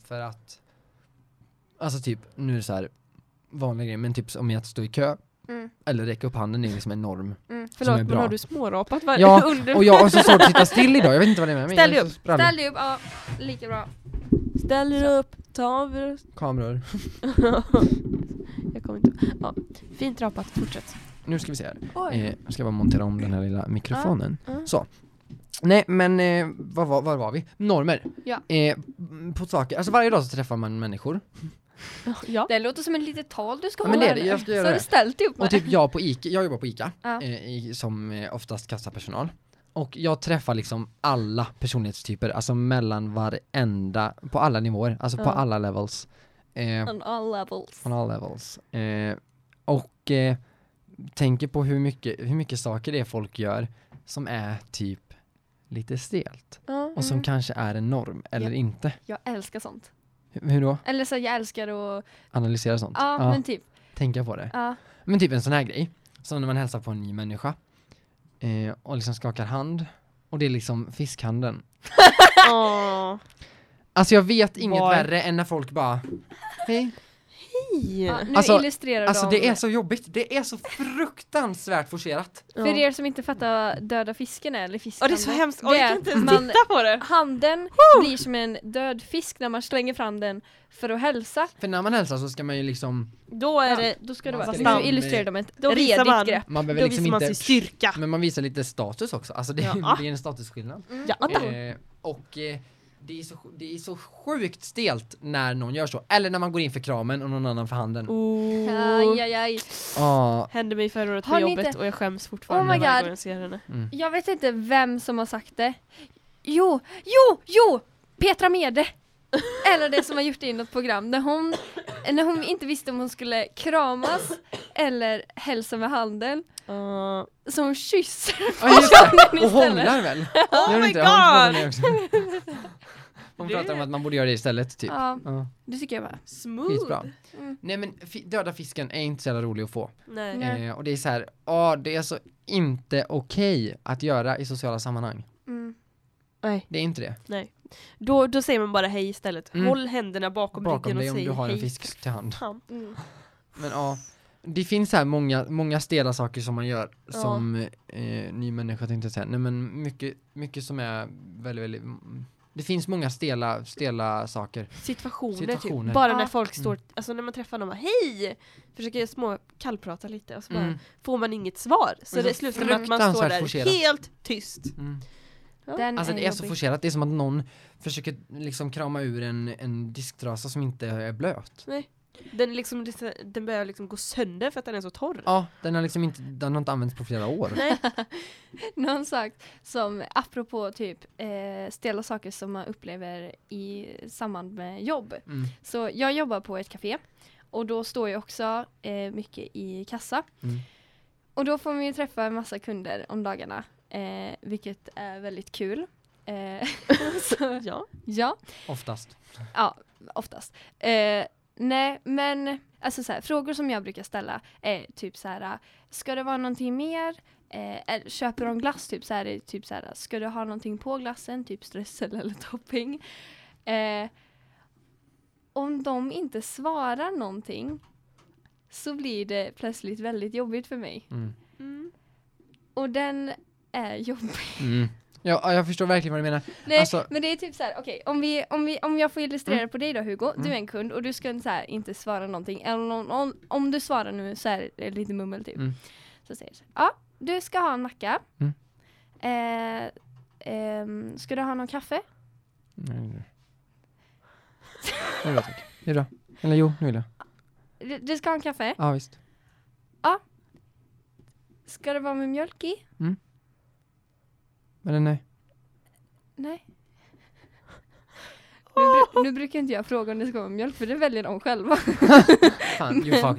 för att, alltså typ, nu är det så här vanliga grejer, men typ om jag står i kö Mm. eller räcka upp handen är liksom en norm. Mm. är Förlåt, men har du smårapat var- Ja, under? Och jag har så svårt att sitta still idag, jag vet inte vad det är med mig. Ställ Jag dig upp, sprallig. Ställ dig upp, ja, lika bra. Ställ er upp, ta av er. Kameror. Jag kommer inte... Ja. Fint rapat, fortsätt. Nu ska vi se här. Oj. Eh, jag ska bara montera om den här lilla mikrofonen. Ja. Så. Nej men, eh, vad var, var var vi? Normer. Ja. Eh, på saker, alltså varje dag så träffar man människor. Ja. Det låter som ett litet tal du ska Ja, men hålla. det är det, jag ska Så göra har du ställt dig upp med. Och typ jag på Ica, jag jobbar på Ica, Ja. eh, som eh, oftast kassapersonal. Och jag träffar liksom alla personlighetstyper, alltså mellan varenda, på alla nivåer, alltså på Ja. alla levels. Eh, On all levels. on all levels. Eh, och eh, tänker på hur mycket, hur mycket saker det är folk gör som är typ lite stelt. Ja. Och som Mm. kanske är en norm, eller Ja. inte. Jag älskar sånt. Hur, då? Eller så jag älskar att, Analysera sånt? ja, men typ, tänka på det. ja. Men typ en sån här grej, som när man hälsar på en ny människa eh, och liksom skakar hand och det är liksom fiskhandeln. Åh. Alltså jag vet inget Var- värre än när folk bara Hej. Hej. ja nu Alltså- illustrerar Alltså de det är så jobbigt, det är så fruktansvärt forcerat. Ja. För er som inte fattar döda fisken är, eller Ja, fiskhandel. det är så hemskt. Oj, jag kan inte ens man- titta på det. Handen blir som en död fisk när man slänger fram den för att hälsa. För när man hälsar så ska man ju liksom, Då är Ja, det... då ska det vara, nu liksom- illustrerar de ett Då redigt man- grepp. man Då behöver liksom visar man inte sin styrka. Men man visar lite status också, alltså det Ja. blir en statusskillnad. Mm. Ja. Eh, och eh, det, är så, det är så sjukt stelt när någon gör så. Eller när man går in för kramen och någon annan för handen. Oh. Aj, aj, aj. Ah, Hände mig förra året på jobbet inte- och jag skäms fortfarande Oh my varje God. gång jag ser henne. mm. Jag vet inte vem som har sagt det. Jo, jo, jo! Petra Mede! Eller det som har gjort det i något program när hon, när hon inte visste om hon skulle kramas eller hälsa med handen. Uh, Så hon kysser personen och hånglar väl? Oh my god! Hon Det- pratar om att man borde göra det istället typ. Ja, Ja, det tycker jag var. Smooth. skitbra. Mm. Nej men döda fisken är inte så jävla rolig att få. Nej. Eh, och det är så här, ja det är så inte okej att göra i sociala sammanhang. Mm. Nej. Det är inte det. Nej. Då, då säger man bara hej istället. Mm. Håll händerna bakom, Bakom ryggen och dig om säg du har en hej. fisk till hand. Mm. Men ja, det finns här många, många stela saker som man gör Ja. som eh, ny människa tänkte säga. Nej men mycket, mycket som är väldigt, väldigt mm, det finns många stela, stela saker. Situationer, Situationer. typ. Bara Ja. när folk Mm. står, alltså när man träffar någon hej! Försöker små kallprata lite och så bara Mm. får man inget svar. Så det är det så slutar med att man står där forcerat. helt tyst. Mm. Den Alltså det är så forcerat, det är som att någon försöker liksom krama ur en, en disktrasa som inte är blöt. Den, liksom, den börjar liksom gå sönder för att den är så torr. Ja, den har liksom inte, den har inte använts på flera år. Nej. Någon sak som apropå typ eh, stela saker som man upplever i samband med jobb. Mm. Så jag jobbar på ett café och då står jag också eh, mycket i kassa. Mm. Och då får man ju träffa en massa kunder om dagarna, eh, vilket är väldigt kul. Eh, så, Ja. ja, Oftast. ja, oftast. Eh, nej, men alltså så här, frågor som jag brukar ställa är typ så här, ska det vara någonting mer? Eh, köper de glass typ så här, typ så här, ska du ha någonting på glassen, typ strössel eller topping? Eh, om de inte svarar någonting så blir det plötsligt väldigt jobbigt för mig. Mm. Mm. Och den är jobbig. Mm. Ja, ja, jag förstår verkligen vad du menar. Nej, Alltså- men det är typ så här, okej, om, vi, om, vi, om jag får illustrera Mm. på dig då Hugo, du Mm. är en kund och du ska så här, inte svara någonting, eller om, om, om du svarar nu så är det lite mummel typ. Mm. Så säger du, ja, du ska ha en macka. Mm. Eh, ehm, ska du ha någon kaffe? Nej, nej. Bra tack. Det är bra. Eller jo, nu vill jag. Du, du ska ha en kaffe? Ja visst. Ska det vara med mjölk i? Eller nej. Nej. Nu, bru- nu brukar inte jag fråga om det ska vara mjölk för det väljer de själva. Fan, you fuck.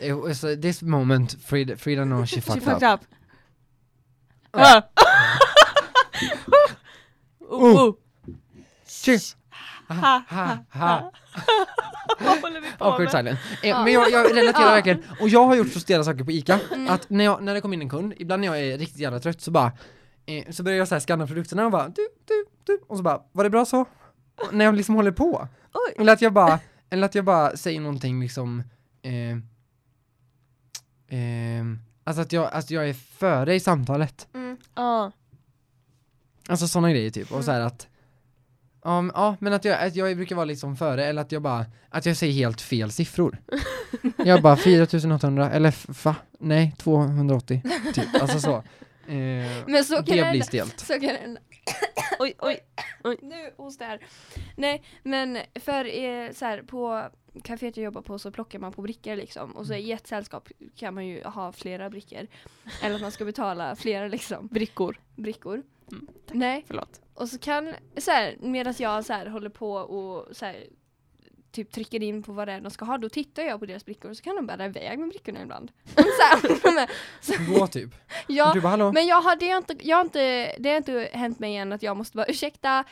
It was, uh, this moment, Frida, Frida knows she She fucked fucked up. up. Ah. oh. Oh. Shh. Ha, ha, ha. Vad håller vi på Awkward med? Eh, Ja. Men jag, jag relaterar Ja. verkligen, och jag har gjort så stela saker på ICA, Mm. att när, jag, när det kommer in en kund, ibland när jag är riktigt jävla trött så bara eh, Så börjar jag så här scanna produkterna och bara du, du, du, och så bara, var det bra så? Och när jag liksom håller på. Oj. Eller att jag bara, eller att jag bara säger någonting liksom eh, eh, Alltså att jag, alltså jag är före i samtalet. Mm. Ja. Alltså sådana grejer typ, och så här att Ja, men- ja, men att jag, att jag brukar vara liksom före, eller att jag bara, att jag säger helt fel siffror. jag bara 4800, eller va? Nej, 280, typ, alltså så. Eh, Men så kan det blir stelt. Så kan det hända. Oj, oj. Nu hostar jag. Nej, men för eh, så här, på kaféet jag jobbar på så plockar man på brickor liksom. Och så i ett sällskap kan man ju ha flera brickor. Eller att man ska betala flera liksom Brickor. brickor. Mm, Nej, Förlåt. och så kan, så här, medan jag så här, håller på och så här, typ trycker in på vad det är de ska ha, då tittar jag på deras brickor och så kan de bära iväg med brickorna ibland. Gå typ. ja, Du bara hallå? men jag har, det, har inte, jag har inte, det har inte hänt mig än att jag måste bara ursäkta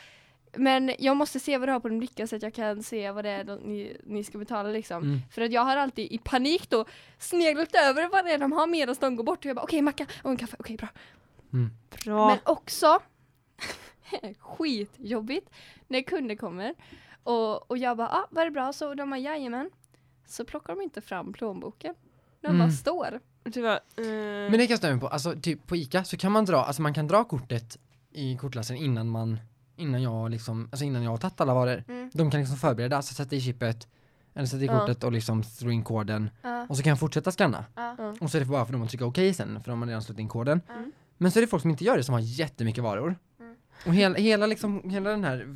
men jag måste se vad du har på din bricka så att jag kan se vad det är de, ni, ni ska betala liksom. Mm. För att jag har alltid i panik då sneglat över vad det är de har medan de går bort och jag bara okej macka och en kaffe, okej bra. Bra. Men också skitjobbigt när kunder kommer och, och jag bara ah, var det bra så de bara jajamän. Så plockar de inte fram plånboken. De Mm. bara står. Bara, eh, Men det kan jag stämma mig på, alltså typ på ICA så kan man dra, alltså man kan dra kortet i kortläsaren innan man, innan jag liksom, alltså innan jag har tagit alla varor. Mm. De kan liksom förbereda, alltså sätta i chippet, eller sätta i Ja. kortet och liksom slå in koden, Ja, och så kan jag fortsätta scanna. ja. ja. Och så är det bara för dem att trycka okej sen, för de har redan slått in koden. Mm. Men så är det folk som inte gör det, som har jättemycket varor. Och hela, hela liksom, hela den här,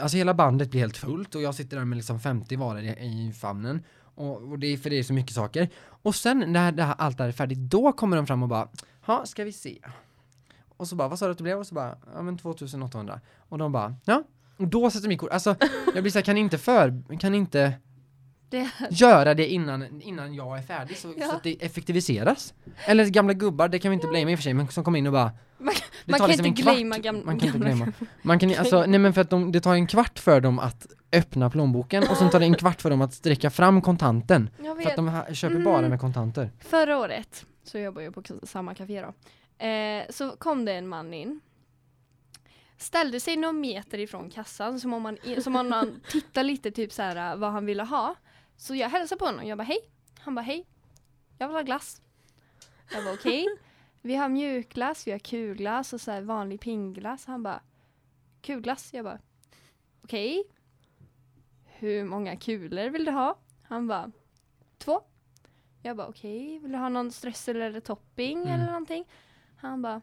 alltså hela bandet blir helt fullt och jag sitter där med liksom 50 varor i, i famnen. Och, och det är för det är så mycket saker. Och sen när det här, allt det här är färdigt, då kommer de fram och bara, ja ska vi se. Och så bara, vad sa du att det blev? Och så bara, ja men 2800. Och de bara, ja. Och då sätter de i kort, alltså jag blir såhär, kan ni inte för, kan ni inte det, göra det innan, innan jag är färdig så, Ja. så att det effektiviseras. Eller gamla gubbar, det kan vi inte blamea i och för sig, men som kommer in och bara Man- man kan liksom inte en kvart. blamea gam- man kan inte gamla blamea. Man kan, alltså, nej men för att de, det tar en kvart för dem att öppna plånboken och sen tar det en kvart för dem att sträcka fram kontanten. jag För att vet. de ha, köper Mm. bara med kontanter. Förra året, så jobbar jag på samma café då, eh, så kom det en man in ställde sig någon meter ifrån kassan som om man, som om man tittar lite typ så här vad han ville ha. Så jag hälsade på honom, jag bara hej. Han bara hej. Jag vill ha glass. Jag bara okej. Vi har mjukglass, vi har kulglass och så vanlig pingglass. Han bara kulglass. Jag bara okej. Hur många kulor vill du ha? Han bara två. Jag bara okej, vill du ha någon strössel eller topping Mm. eller någonting? Han bara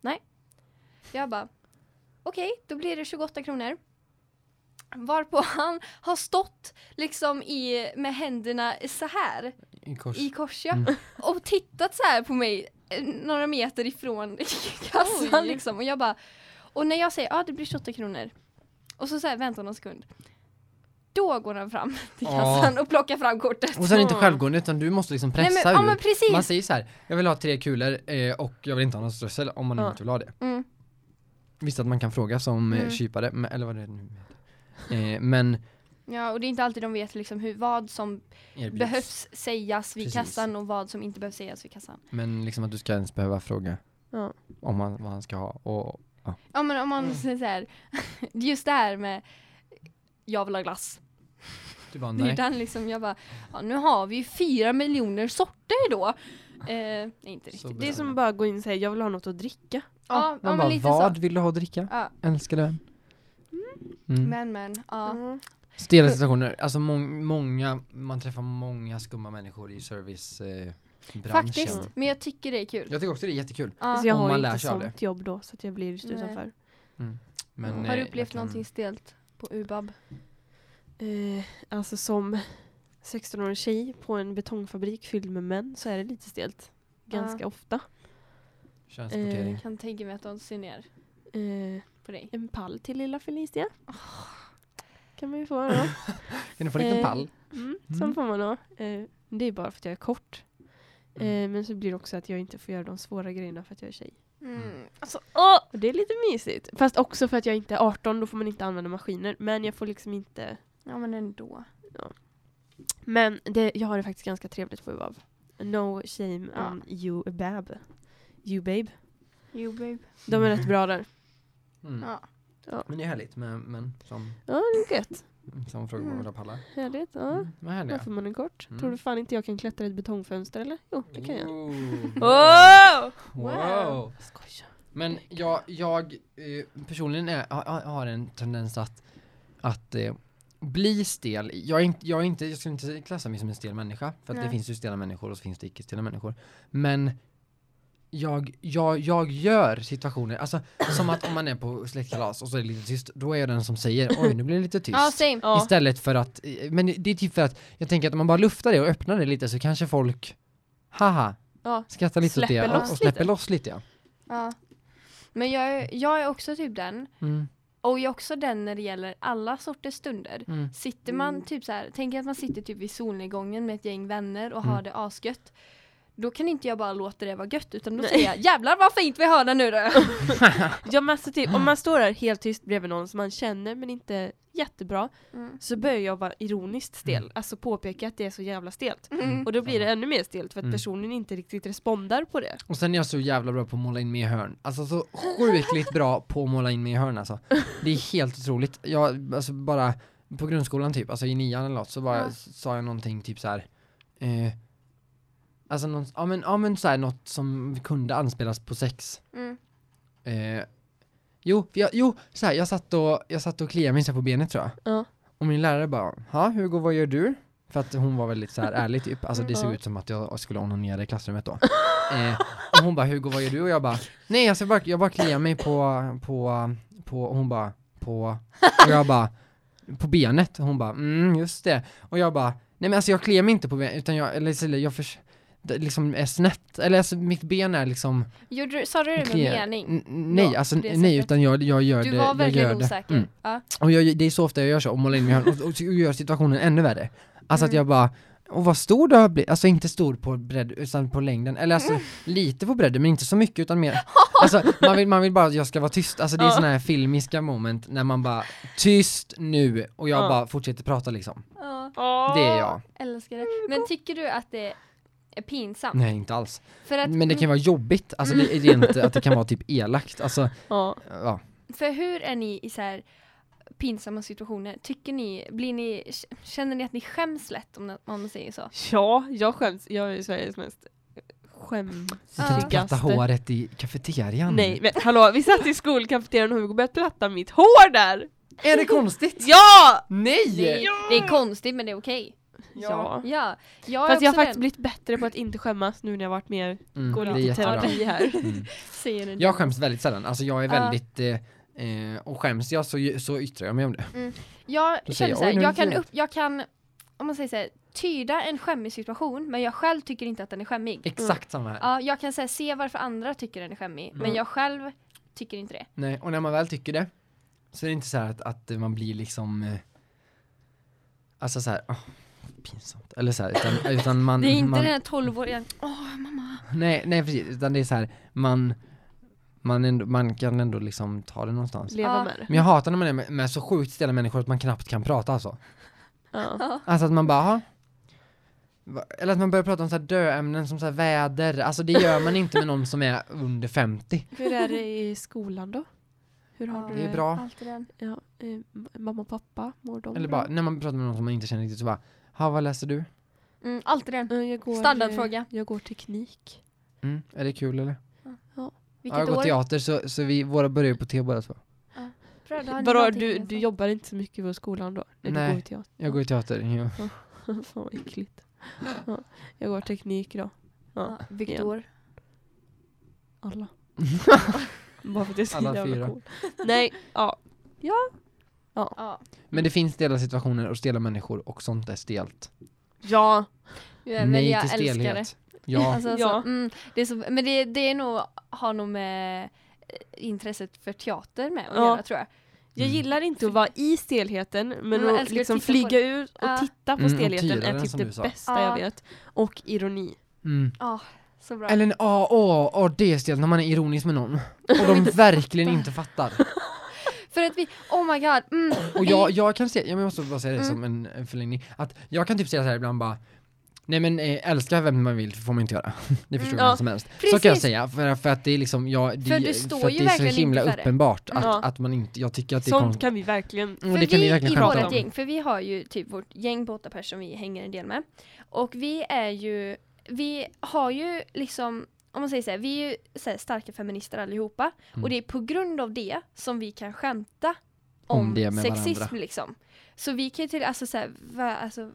nej. Jag bara okej, då blir det 28 kronor. Varpå han har stått liksom i, med händerna så här I kors. i kors ja, Mm. och tittat så här på mig eh, några meter ifrån kassan Oj. liksom och jag bara och när jag säger ja ah, det blir 28 kronor och så, så här, väntar någon sekund då går han fram till Ja. kassan och plockar fram kortet. Och sen är det inte Ja. självgående utan du måste liksom Nej, pressa men, ja ur. men precis! Man säger så här, jag vill ha tre kulor eh, och jag vill inte ha någon strössel om man Ja. inte vill ha det. Mm. Visst att man kan fråga som Mm. mm. kypare, men- eller vad det nu heter. Eh, men Ja och det är inte alltid de vet liksom hur, vad som erbjuds. behövs sägas vid Precis. kassan och vad som inte behövs sägas vid kassan. Men liksom att du ska ens behöva fråga Ja. om man, vad han ska ha. Och, Ja men om man Mm. säger så här, just det här med jag vill ha glass. du bara Det är nej. den liksom, jag bara, ja, nu har vi ju fyra miljoner sorter då. Eh, nej inte Så riktigt. Det är som att bara gå in och säga jag vill ha något att dricka. Ja, ja, Man men bara, lite vad så. vill du ha att dricka? Ja, Älskade vän. Mm. men men, ja. Mm. Stela situationer, alltså mång, många, man träffar många skumma människor i servicebranschen. Eh, branschen. Faktiskt, men jag tycker det är kul. Jag tycker också det är jättekul. Ja. Alltså jag Om har inte sånt jobb då så att jag blir just Nej. utanför. Men, har eh, du upplevt kan- någonting stelt på UBAB? Eh, alltså som 16-årig tjej på en betongfabrik fylld med män så är det lite stelt. Ganska Ja. ofta. Könskvotering. Eh, Kan tänka mig att de ser ner Eh, på dig. en pall till lilla Felicia. Kan man ju få då. Kan du få en liten eh, pall? Mm, Mm. Får man då. Eh, det är bara för att jag är kort. Eh, men så blir det också att jag inte får göra de svåra grejerna för att jag är tjej. Mm. Alltså, Och det är lite mysigt. Fast också för att jag inte är 18, då får man inte använda maskiner. Men jag får liksom inte... ja men ändå. Men det, jag har det faktiskt ganska trevligt på UVAV. No shame Ja. on you bab. You babe. Jo babe. De är rätt bra där. Mm. Ja. Men det är härligt med män som, Ja, det är gött. som frågar vad våra pallar. Härligt. Ja. Mm, vad härliga. Varför man är kort. Mm. Tror du fan inte jag kan klättra i ett betongfönster eller? Jo, det kan jag. Oh! Wow. Skoja. Men jag, jag eh, personligen är, har, en tendens att, att eh, bli stel. Jag, är inte, jag, är inte, jag skulle inte klassa mig som en stel människa, för att det finns ju stela människor och så finns det icke-stela människor. Men jag, jag, jag gör situationer, alltså som att om man är på släktkalas och så är det lite tyst, då är jag den som säger oj nu blir det lite tyst. Ja same. Ja. Istället för att, eh, men det är typ för att jag tänker att om man bara luftar det och öppnar det lite så kanske folk, haha, Ja. skrattar lite åt det Släpper och, och släpper lite. loss lite ja. Ja. Men jag är, jag är också typ den. Mm, Och jag är också den när det gäller alla sorters stunder. mm. Sitter man typ så här, tänk att man sitter typ vid solnedgången med ett gäng vänner och har Mm. det asgött. Då kan inte jag bara låta det vara gött utan då Nej. säger jag jävlar vad fint vi har det nu då. Ja, men alltså typ, om man står där helt tyst bredvid någon som man känner men inte jättebra Mm. så börjar jag vara ironiskt stel, alltså påpeka att det är så jävla stelt. Mm. Och då blir det ännu mer stelt för att Mm. personen inte riktigt respondar på det. Och sen är jag så jävla bra på att måla in mig i hörn. Alltså så sjukligt bra på att måla in mig i hörn alltså. Det är helt otroligt. Jag, alltså bara på grundskolan typ, alltså i nian eller något, så bara Ja. sa jag någonting typ så här. Eh, alltså någon, ja men, ja men så här, något som kunde anspelas på sex. Mm. Eh, jo, jag, jo, så här, jag satt och, jag satt och kliade mig så här på benet tror jag. Ja. Och min lärare bara, ja Hugo vad gör du? För att hon var väldigt så här ärlig typ, alltså det såg ut som att jag skulle onanera i klassrummet då. eh, och hon bara, Hugo vad gör du? Och jag bara, nej alltså jag bara, jag bara kliar mig på, på, på, och hon bara, på, och jag bara, på benet. Och hon bara, mm just det. Och jag bara, nej men alltså jag kliar mig inte på benet, utan jag, eller så- jag förs liksom är snett, eller alltså mitt ben är liksom Gjorde du, sa du det med kliar- mening? N- nej, Ja, alltså nej utan jag, jag gör Du det, var jag verkligen gör det. osäker. Mm. Ja. Och jag, det är så ofta jag gör så, och målar in mig och, och, och gör situationen ännu värre. Alltså att Mm. jag bara, och vad stor du har blivit, alltså inte stor på bredd, utan på längden, eller alltså Mm. lite på bredden men inte så mycket utan mer, alltså man vill, man vill bara att jag ska vara tyst, alltså det är såna här filmiska moment när man bara, tyst nu, och jag Ja. bara fortsätter prata liksom. Ja, Det är jag. älskar det. Men tycker du att det pinsamt? Nej inte alls. För, att, Men det kan vara jobbigt, alltså det är rent att det kan vara typ elakt, alltså, Ja. ja. för hur är ni i så här pinsamma situationer? Tycker ni, blir ni, känner ni att ni skäms lätt om, man säger så? ja, jag skäms. Jag är Sveriges mest du platta skämsigaste. håret i kafeterian? Nej men hallå, vi satt i skolkafeterian och Hugo började platta mitt hår där! Är det konstigt? Ja! Nej! Det är konstigt men det är okej. Ja. Ja, jag Fast jag har faktiskt den. blivit bättre på att inte skämmas nu när jag varit med Mm, går lite terapi här. Mm. Jag skäms väldigt sällan, alltså jag är väldigt, eh, eh, och skäms jag så, så yttrar jag mig om det. Jag Då säger känner jag, så här, "Oj, nu jag kan, blir det." upp, jag kan, om man säger så här, tyda en skämmig situation men jag själv tycker inte att den är skämmig. Exakt samma här. Ja, jag kan säga se varför andra tycker den är skämmig men Mm. jag själv tycker inte det. Nej, och när man väl tycker det, så är det inte så här att, att man blir liksom, eh, alltså så här, åh, pinsamt, eller så här, utan, utan man, Det är inte man den här 12-åriga, åh mamma. nej, nej precis, utan det är så här, man, man, ändå, man kan ändå liksom ta det någonstans. Leva Ja. med det. Men jag hatar när man är med, med så sjukt stela människor att man knappt kan prata alltså. Ja. Alltså att man bara, Eller att man börjar prata om så här döämnen som så här väder, alltså det gör man inte med någon som är under 50. Hur är det i skolan då? Hur har Ja. du Det är bra. Ja, eh, mamma och pappa, mår de Eller bra? bara, när man pratar med någon som man inte känner riktigt så bara, ha vad läser du? Mm, alltid den. Eh, Jag går, Standardfråga. eh, Jag går teknik. Mm, är det kul eller? Ja, Vilket jag går år? teater så, så vi, våra börjar på T båda två. Vadå, du, du jobbar inte så mycket på skolan då? När Nej, du går i teater? Jag går i teater, ja. Fan vad äckligt. Ja, jag går teknik då. Ja, Viktor. Alla. Bara för att jag är så Alla jävla fyra. cool. Nej, ja. Ja. Men det finns stela situationer och stela människor och sånt är stelt. Ja. Ja, men Nej jag till älskar det. stelhet. Ja, Alltså, Ja. alltså, mm, det är så, men det, det är nog, har nog med eh, intresset för teater med att Ja. göra tror jag. Jag Mm. gillar inte att vara i stelheten men jag att att liksom på flyga ut och Ja. titta på Mm, stelheten tyda är typ det bästa Ja. jag vet. Och ironi. mm. Ja, Så bra. Eller åh, åh, åh, det är stelt när man är ironisk med någon. Och de verkligen inte fattar. För att vi, oh my god. Mm, Och jag, jag kan se, jag måste bara säga det Mm. som en, en förlängning, att jag kan typ säga så här ibland bara Nej men eh, älska vem man vill får man inte göra. Det förstår Mm, vem ja. som helst. Så Precis. kan jag säga, för, för att det är liksom, jag, det, För för att ju det är så himla uppenbart att, Ja. att man inte, jag tycker att det är Sånt kan vi verkligen... Och För det kan vi vi verkligen i vårt gäng, för vi har ju typ vårt gäng på åtta personer vi hänger en del med. Och vi är ju, vi har ju liksom, om man säger så här, vi är ju så här, starka feminister allihopa. Mm. Och det är på grund av det som vi kan skämta Om om, det med sexism varandra. liksom. Så vi kan ju till, alltså så här, va, alltså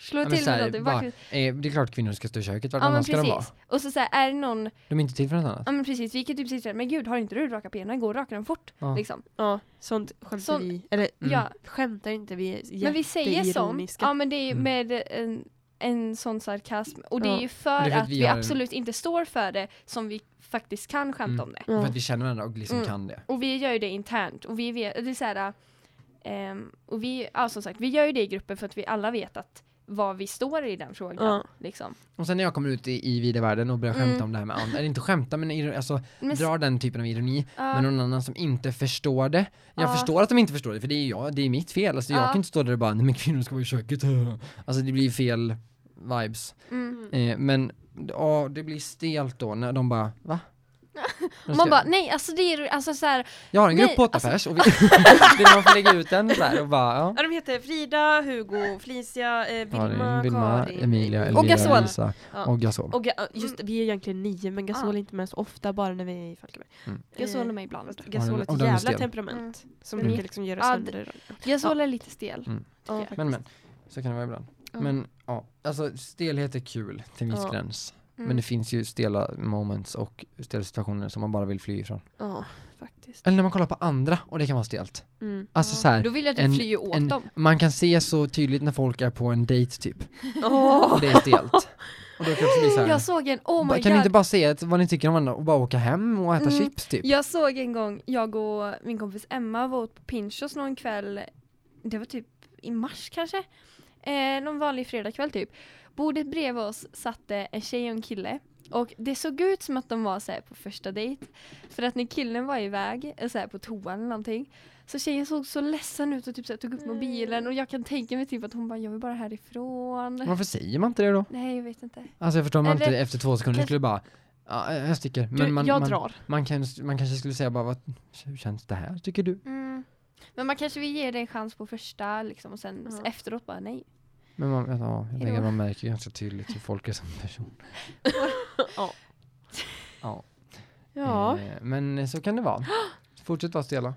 Slå Ja, till med här, något. bara, eh, det är klart kvinnor ska stå i köket, vart Ja annars ska de vara? Och så, så här, är det någon, De är inte till för något annat. ja men precis, vi kan typ sitta där, men gud har inte du rakat benen? Gå och raka dem fort. Ja. Liksom. Ja, sånt skämtar Sånt- vi. Eller Mm. Ja, skämtar inte, vi är men vi säger sånt. Ja men det är ju Mm. med en, en sån sarkasm. Och det är ju för, är för att att vi vi, en- absolut inte står för det som vi faktiskt kan skämta Mm. om det. Ja. För att vi känner varandra och liksom Mm. kan det. Och vi gör ju det internt. Och vi vet, det är så här, ehm, och vi, ja som sagt, vi gör ju det i gruppen för att vi alla vet att vad vi står i den frågan. Ja. Liksom. Och sen när jag kommer ut i, i vida världen och börjar skämta Mm. om det här med andra, eller inte skämta men alltså Men, drar den typen av ironi ja, med någon annan som inte förstår det. Jag Ja. förstår att de inte förstår det, för det är jag, det är mitt fel. Alltså jag Ja. kan inte stå där och bara, nej men kvinnor ska vara i köket. Alltså det blir fel vibes. mm. Eh, men ja, det blir stelt då när de bara, va? Och Man bara, nej alltså det är alltså så här, jag har en grupp nej, på åtta alltså- pers och vi, vill man få lägga ut den där och bara, ja. Ja, de heter Frida, Hugo, Felicia, eh, Vilma, Karin, Vilma, Karin, Emilia, och Elvira, Gasol. Lisa Ja. och Gasol. Och just det, vi är egentligen nio men Gasol Ja. är inte med så ofta bara när vi är i Falkenberg. Mm. Gasol är Eh, med ibland. Gasol har ett och jävla temperament som Mm. brukar liksom göra Ja, sönder. Gasol är lite stel. Mm. Men men, så kan det vara ibland. Men ja, alltså stelhet är kul till en viss Ja. gräns. Mm. Men det finns ju stela moments och stela situationer som man bara vill fly ifrån. Ja, faktiskt. Eller när man kollar på andra och det kan vara stelt. Mm. Alltså Ja, så här, Då vill jag typ en- fly åt en- dem. man kan se så tydligt när folk är på en dejt typ. Åh! Och det är stelt. Och då kan det bli så här, Jag såg en, oh my kan ni god. inte bara säga vad ni tycker om varandra och bara åka hem och äta Mm. chips typ? Jag såg en gång, jag och min kompis Emma var åt på Pinchos någon kväll, det var typ i mars kanske, eh, någon vanlig fredagkväll typ. Bordet bredvid oss satte en tjej och en kille och det såg ut som att de var så på första dejt. För att när killen var iväg, så här på toan eller någonting, så tjejen såg så ledsen ut och typ så här, tog upp mobilen och jag kan tänka mig typ att hon bara, jag vill bara härifrån. Varför säger man inte det då? Nej, jag vet inte. Alltså jag förstår man Eller- inte efter två sekunder kanske- skulle bara Ja, jag sticker. Du, Men man, jag man, drar. man, kan, man kanske skulle säga bara vad, hur känns det här tycker du? Mm. Men man kanske vill ge det en chans på första liksom, och sen Ja. efteråt bara nej. Men man, ja, jag tänker man märker ganska tydligt hur folk är som person. Ja. Ja. Ja. Eh, men så kan det vara. Fortsätt vara stela.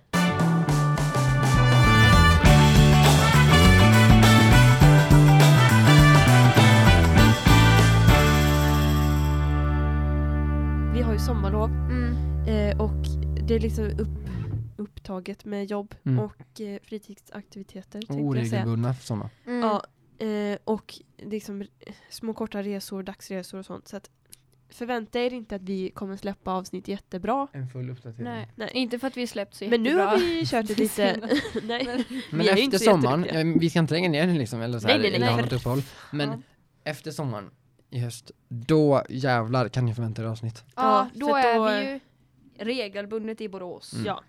Vi har ju sommarlov Mm. eh, och det är liksom upp, upptaget med jobb Mm. och eh, fritidsaktiviteter. Och oregelbundna sådana. Mm. Ja, eh, och liksom eh, små korta resor, dagsresor och sånt. Så att förvänta er inte att vi kommer släppa avsnitt jättebra. En full uppdatering. Nej. Nej. inte för att vi släppt så Men nu jättebra. har vi kört lite... nej. Men inte efter sommaren, ja, vi ska inte lägga ner den liksom, eller så här, Nej, nej, nej, nej. något uppehåll. Men Ja. efter sommaren, i höst, då jävlar kan ni förvänta er avsnitt. Ja, Ja, då för är då- vi ju regelbundet i Borås. Mm. Ja.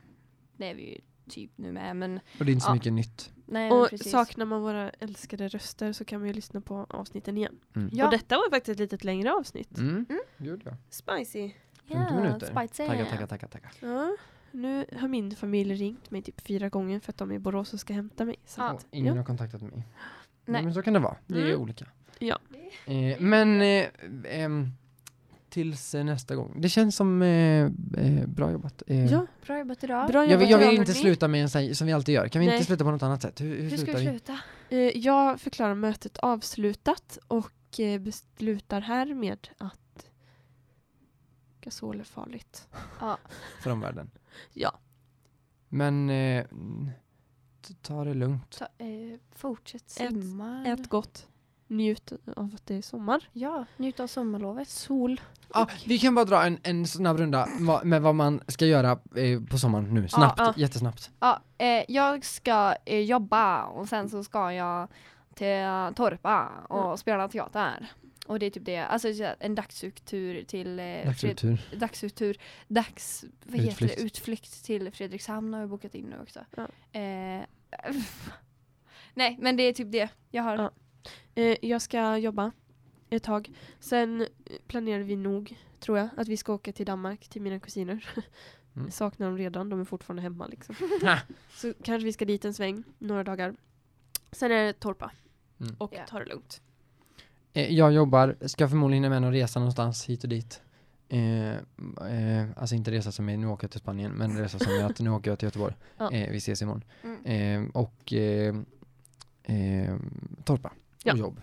Det är vi ju typ nu med, men Och det är inte så Ja. mycket nytt. nej Och precis. saknar man våra älskade röster så kan man ju lyssna på avsnitten igen. Mm. Ja. Och detta var faktiskt ett lite längre avsnitt. Mm. Mm. gjorde jag. Spicy. 50 minuter. spicy. Tackar, tackar, tackar, tackar. Ja, nu har min familj ringt mig typ fyra gånger för att de är i Borås och ska hämta mig. Så Ja. ingen ja. har kontaktat mig. Nej. Nej. men så kan det vara. Det är Mm. olika. Ja. Eh, men eh, ehm, tills eh, nästa gång. Det känns som eh, eh, bra jobbat. Eh, ja, Bra jobbat idag. bra jag, jobbat vill, jag vill idag, inte sluta med en sån som vi alltid gör. Kan vi Nej. inte sluta på något annat sätt? Hur, hur, Hur ska slutar vi sluta? Eh, Jag förklarar mötet avslutat och eh, beslutar här med att gasol är farligt. Ja. För omvärlden. Ja. Men ta det lugnt. Ta, eh, fortsätt Ät- simma. Ät gott. Njut av att det är sommar. Ja, njut av sommarlovet. Sol. Ah, vi kan bara dra en, en snabb runda med vad man ska göra eh, på sommaren nu. Snabbt, ja. jättesnabbt. Ja, eh, jag ska eh, jobba och sen så ska jag till Torpa och spela teater. Och det är typ det, alltså en dagsuttur till eh, Fred, Dagsuttur. dagsuttur, dags, vad heter Utflykt. det, utflykt till Fredrikshamn har jag bokat in nu också. Ja. Eh, nej men det är typ det jag har. Ja. Eh, jag ska jobba ett tag. Sen eh, planerar vi nog, tror jag, att vi ska åka till Danmark till mina kusiner. Mm. Saknar dem redan, de är fortfarande hemma liksom. Så kanske vi ska dit en sväng, några dagar. Sen är det torpa Mm. och Ja. ta det lugnt. Eh, Jag jobbar, ska förmodligen hinna med någon resa någonstans hit och dit. Eh, eh, alltså inte resa som är nu åker jag till Spanien, men resa som är att nu åker jag till Göteborg. Ja. Eh, vi ses imorgon. Mm. Eh, och eh, eh, torpa Ja. och jobb.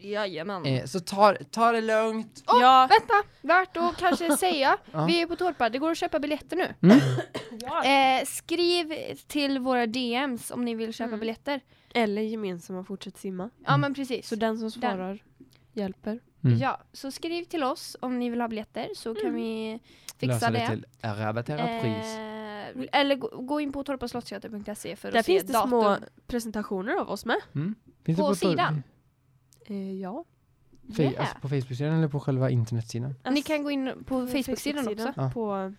Jajamän. Eh, så ta, ta det lugnt. Åh, Ja. Vänta, värt att kanske säga. Ja. Vi är på Torpa, det går att köpa biljetter nu. Mm. Eh, skriv till våra DMs om ni vill köpa Mm. biljetter. Eller gemensamma fortsätt simma. Ja men precis. Så den som svarar hjälper. Mm. Ja, så skriv till oss om ni vill ha biljetter så kan Mm. vi fixa Lösa det. det till rabatterat pris. Eh, eller gå, gå in på torpaslotteater.se för Där att se finns det datum. små presentationer av oss med. Mm. Finns det på tor- sidan? Eh, ja. Fe- Yeah. alltså på Facebook-sidan eller på själva internetsidan? Ni kan gå in på Facebook-sidan också Ja. På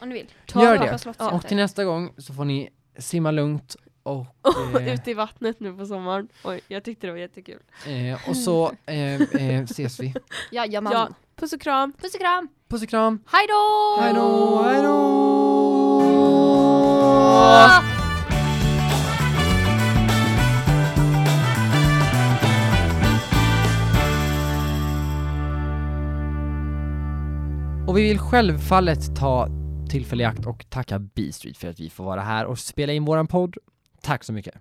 om ni vill. Gör det. Och till nästa gång så får ni simma lugnt och, eh, ute i vattnet nu på sommaren. Oj, jag tyckte det var jättekul. eh, och så eh, eh, ses vi. Jajamän. Ja. Puss och kram! Puss och kram. Puss och kram! Hej då! Hej då! Hej då! Och vi vill självfallet ta tillfälle i akt och tacka B-Street för att vi får vara här och spela in våran podd. Tack så mycket!